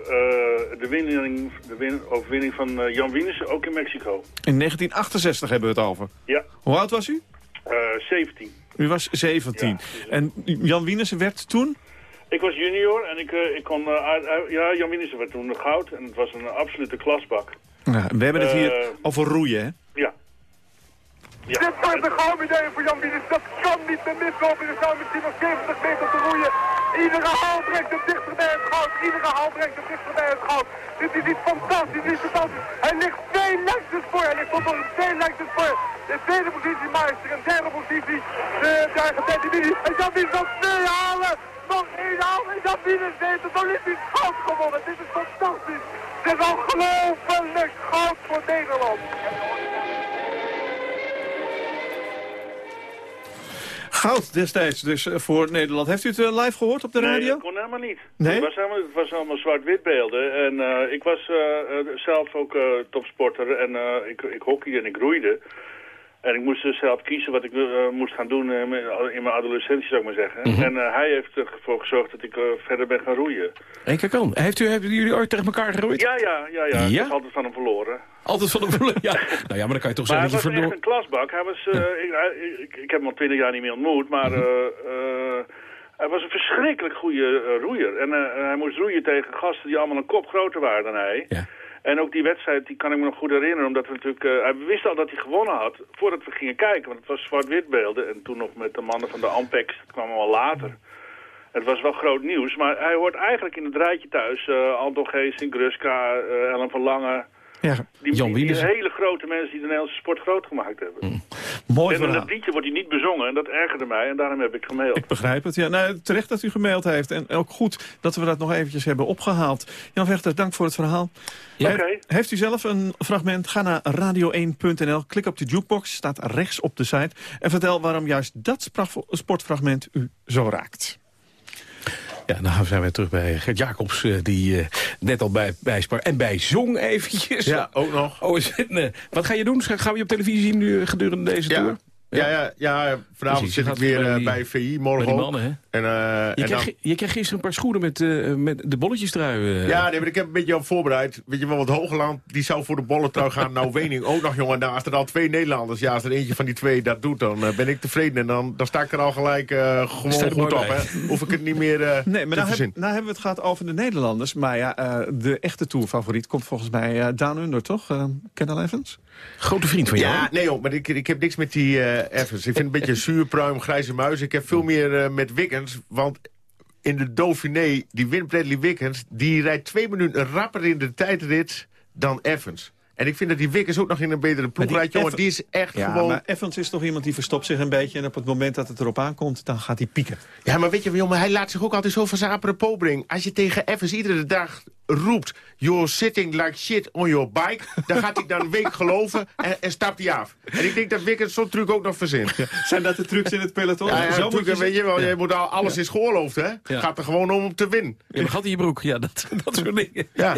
de, winning, de win, overwinning van eh, Jan Wieners, ook in Mexico. In 1968 hebben we het over. Ja, Hoe oud was u? eh 17. U was 17. En Jan Wieners werd toen? Ik was junior en ik, ik kon... ja, Jan Wieners werd toen goud en het was een absolute klasbak. Ja, we hebben het hier over roeien, hè? Ja. Dit wordt een gouden medaille voor Jan Wieners. Dat kan niet meer mislopen. Er staan misschien nog 70 meter te roeien. Iedere haal brengt hem dichter bij het goud. Iedere haal brengt hem dichter bij het goud. Dit is iets fantastisch. Dit is fantastisch. Hij ligt twee lengtes voor. Hij ligt tot nog twee lengtes voor. De tweede positie Meister. En derde positie de, de Argentijnse En Jan Wieners nog twee halen. Nog één haal. En Jan Wieners heeft het Olympisch goud gewonnen. Dit is fantastisch. Dit is ongelooflijk goud voor Nederland. Goud destijds dus eh, voor Nederland. Heeft u het eh, live gehoord op de Nee, radio? dat kon helemaal niet. Nee? Het was, het was allemaal zwart-wit beelden. En eh, ik was eh, eh, zelf ook topsporter en ik, ik hockeyde en ik roeide. En ik moest dus zelf kiezen wat ik eh, moest gaan doen eh, in mijn adolescentie, zou ik maar zeggen. Mhm. En eh, hij heeft ervoor gezorgd dat ik eh, verder ben gaan roeien. En kijk aan. Heeft u, hebben jullie ooit tegen elkaar gerooid? Ja, ja, ja, ja. Ik Ja? heb altijd van hem verloren. Altijd van de Ja. Nou ja, maar dan kan je toch Maar zeggen hij dat was je echt een klasbak. Hij was, eh, ik, hij- ik, ik heb hem al twintig jaar niet meer ontmoet, maar Mhm. eh, eh, hij was een verschrikkelijk goede eh, roeier. En eh, hij moest roeien tegen gasten die allemaal een kop groter waren dan hij. En ook die wedstrijd, die kan ik me nog goed herinneren, omdat we natuurlijk... eh, hij wist al dat hij gewonnen had, voordat we gingen kijken. Want het was zwart-wit beelden. En toen nog met de mannen van de Ampex, dat kwam al later. Het was wel groot nieuws, maar hij hoort eigenlijk in het rijtje thuis. eh Anton Geesink, Gruska, eh, Ellen van Lange... Ja, Die, Jan die, die Wieners. hele grote mensen die de Nederlandse sport groot gemaakt hebben. Mooi en dat liedje wordt hij niet bezongen en dat ergerde mij en daarom heb ik gemaild. Ik begrijp het. Ja, nou, terecht dat u gemaild heeft. En ook goed dat we dat nog eventjes hebben opgehaald. Jan Vechter, dank voor het verhaal. Ja. He- Heeft u zelf een fragment? Ga naar radio1.nl, klik op de jukebox, staat rechts op de site. En vertel waarom juist dat sportfragment u zo raakt. Ja, nou zijn we terug bij Gert Jacobs, eh, die eh, net al bij, bijsprak. En bij zong eventjes. Ja, ook nog. Oh, is het, eh, wat ga je doen? Gaan we je op televisie zien nu gedurende deze tour? Ja, ja, ja, vanavond Precies, zit ik weer bij eh, die- bij VI, morgen bij die ook. mannen, hè? En, eh, Je, en kreeg, dan- je kreeg gisteren een paar schoenen met, eh, met de bolletjes trui. Ja, nee, maar ik heb een beetje op voorbereid. Weet je wel, wat Hogeland, die zou voor de bollentrui gaan. Nou, Wening ook nog, jongen. Nou, als er dan twee Nederlanders, ja, als er eentje van die twee dat doet, dan eh, ben ik tevreden. En dan, dan sta ik er al gelijk eh, gewoon goed mooi op, hè. Hoef ik het niet meer eh Nee, maar te nou, heb, nou hebben we het gehad over de Nederlanders. Maar ja, eh, de echte tourfavoriet komt volgens mij eh Down Under, toch? Uh, Kendall Evans? Grote vriend van jou. Ja, nee joh, maar ik, ik heb niks met die eh Evans. Ik vind het een beetje een zuurpruim, grijze muis. Ik heb veel meer eh, met Wiggins, want in de Dauphiné, die wint Bradley Wiggins... die rijdt twee minuten rapper in de tijdrit dan Evans. En ik vind dat die Wickers ook nog in een betere ploeg rijdt. Jongen, die is echt ja, gewoon... maar Evans is toch iemand die verstopt zich een beetje... en op het moment dat het erop aankomt, dan gaat hij pieken. Ja, maar weet je, jongen, hij laat zich ook altijd zo verzaperen brengen. Als je tegen Evans iedere dag roept... You're sitting like shit on your bike... dan gaat hij dan een week geloven en, en stapt hij af. En ik denk dat Wickers zo'n truc ook nog verzint. Zijn dat de trucs in het peloton? Ja, ja Zo truc, moet je weet je wel, Ja. je moet al, alles is geoorloofd, hè? Gaat er gewoon om om te winnen. Je gat in je broek, ja, dat, <laughs> dat soort dingen. Ja.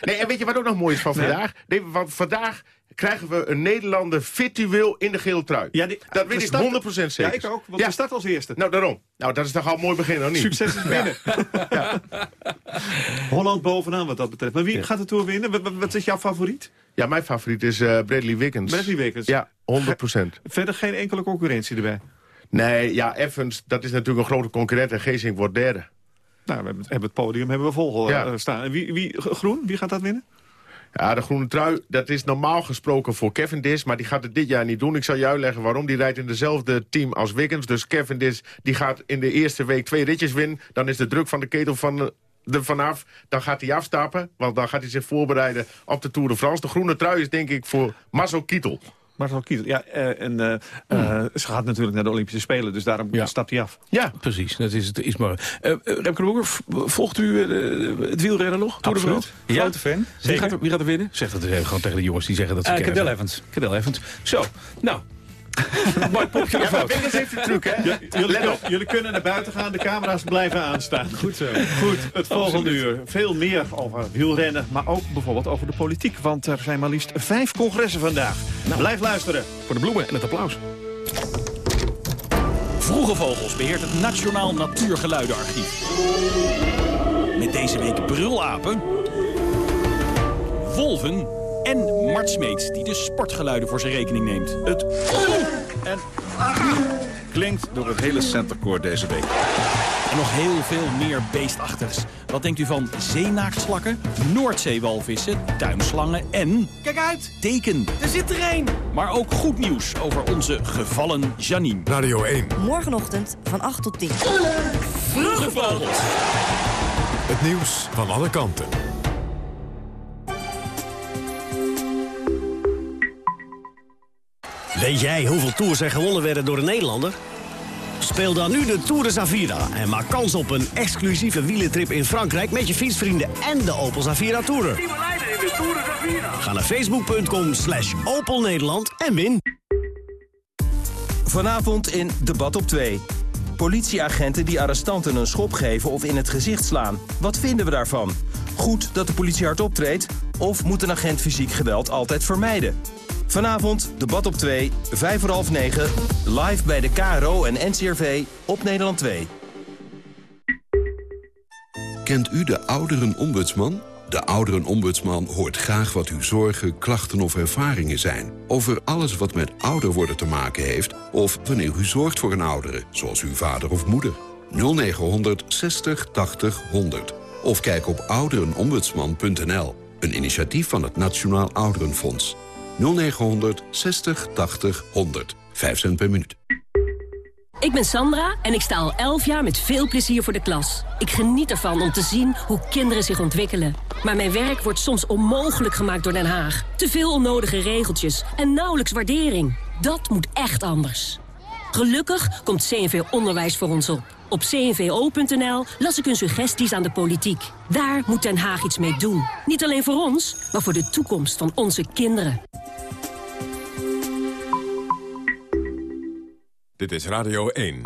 Nee, en weet je wat ook nog mooi is van vandaag? Nee, want vandaag krijgen we een Nederlander virtueel in de gele trui. Ja, die- dat weet we ik starten- 100% zeker. Ja, ik ook, want we starten als eerste. Nou, daarom. Nou, dat is toch al een mooi begin, of niet? Succes is binnen. <laughs> Holland bovenaan wat dat betreft. Maar wie gaat de Tour winnen? Wat, is jouw favoriet? Ja, mijn favoriet is eh, Bradley Wiggins. Bradley Wiggins. Ja, 100%. Verder geen enkele concurrentie erbij. Nee, ja, Evans, dat is natuurlijk een grote concurrent en Geesink wordt derde. Nou, we hebben, het podium hebben we vol eh, Ja. staan. En wie, wie, groen, wie gaat dat winnen? Ja, de groene trui, dat is normaal gesproken voor Cavendish... maar die gaat het dit jaar niet doen. Ik zal je uitleggen waarom. Die rijdt in dezelfde team als Wiggins. Dus Cavendish die gaat in de eerste week twee ritjes winnen. Dan is de druk van de ketel van... eh, er vanaf, dan gaat hij afstappen. Want dan gaat hij zich voorbereiden op de Tour de France. De groene trui is denk ik voor Marcel Kittel. Marcel Kittel, ja, eh, en eh, eh, ze gaat natuurlijk naar de Olympische Spelen, dus daarom stapt hij af. Ja, precies. Dat is, het is maar. Remco de Boer, v- volgt u de- het wielrennen nog? Tour de Absoluut. France? Grote fan. Wie gaat, er, wie gaat er winnen? Zeg dat eens even gewoon tegen de jongens die zeggen dat ze kennis Cadel hebben. Evans. Cadel Evans. Zo, nou. <laughs> Mooi popje Ja, maar? Wiggins heeft de truc, hè? Ja, jullie, jullie kunnen naar buiten gaan, de camera's blijven aanstaan. Goed zo. Goed, het volgende uur. Veel meer over wielrennen, maar ook bijvoorbeeld over de politiek. Want er zijn maar liefst vijf congressen vandaag. Blijf luisteren. Voor de bloemen en het applaus. Vroege Vogels beheert het Nationaal Natuurgeluidenarchief. Met deze week brulapen, wolven en Mart Smeets... die de sportgeluiden voor zijn rekening neemt. Het En klinkt door het hele centerkoor deze week. En nog heel veel meer beestachtigs. Wat denkt u van zeenaaktslakken, Noordzeewalvissen, tuinslangen en... Kijk uit! Teken, er zit er één! Maar ook goed nieuws over onze gevallen Janine. Radio 1. Morgenochtend van 8 tot 10. Vroege Vogels! Het nieuws van alle kanten. Weet jij hoeveel tours er gewonnen werden door een Nederlander? Speel dan nu de Tour de Zavira en maak kans op een exclusieve wielentrip in Frankrijk... met je fietsvrienden en de Opel Zavira Tourer. Ga naar facebook.com slash Opel Nederland en win. Vanavond in Debat op 2. Politieagenten die arrestanten een schop geven of in het gezicht slaan. Wat vinden we daarvan? Goed dat de politie hard optreedt? Of moet een agent fysiek geweld altijd vermijden? Vanavond Debat op 2, 5 voor half 9. Live bij de KRO en NCRV op Nederland 2. Kent u de ouderenombudsman? De ouderenombudsman hoort graag wat uw zorgen, klachten of ervaringen zijn... over alles wat met ouder worden te maken heeft... of wanneer u zorgt voor een oudere, zoals uw vader of moeder. 0900 60 80 100. Of kijk op ouderenombudsman.nl. Een initiatief van het Nationaal Ouderenfonds. 0900 60 80 100. 5 cent per minuut. Ik ben Sandra en ik sta al 11 jaar met veel plezier voor de klas. Ik geniet ervan om te zien hoe kinderen zich ontwikkelen. Maar mijn werk wordt soms onmogelijk gemaakt door Den Haag. Te veel onnodige regeltjes en nauwelijks waardering. Dat moet echt anders. Gelukkig komt CNV Onderwijs voor ons op. Op cnvo.nl las ik hun suggesties aan de politiek. Daar moet Den Haag iets mee doen. Niet alleen voor ons, maar voor de toekomst van onze kinderen. Dit is Radio 1.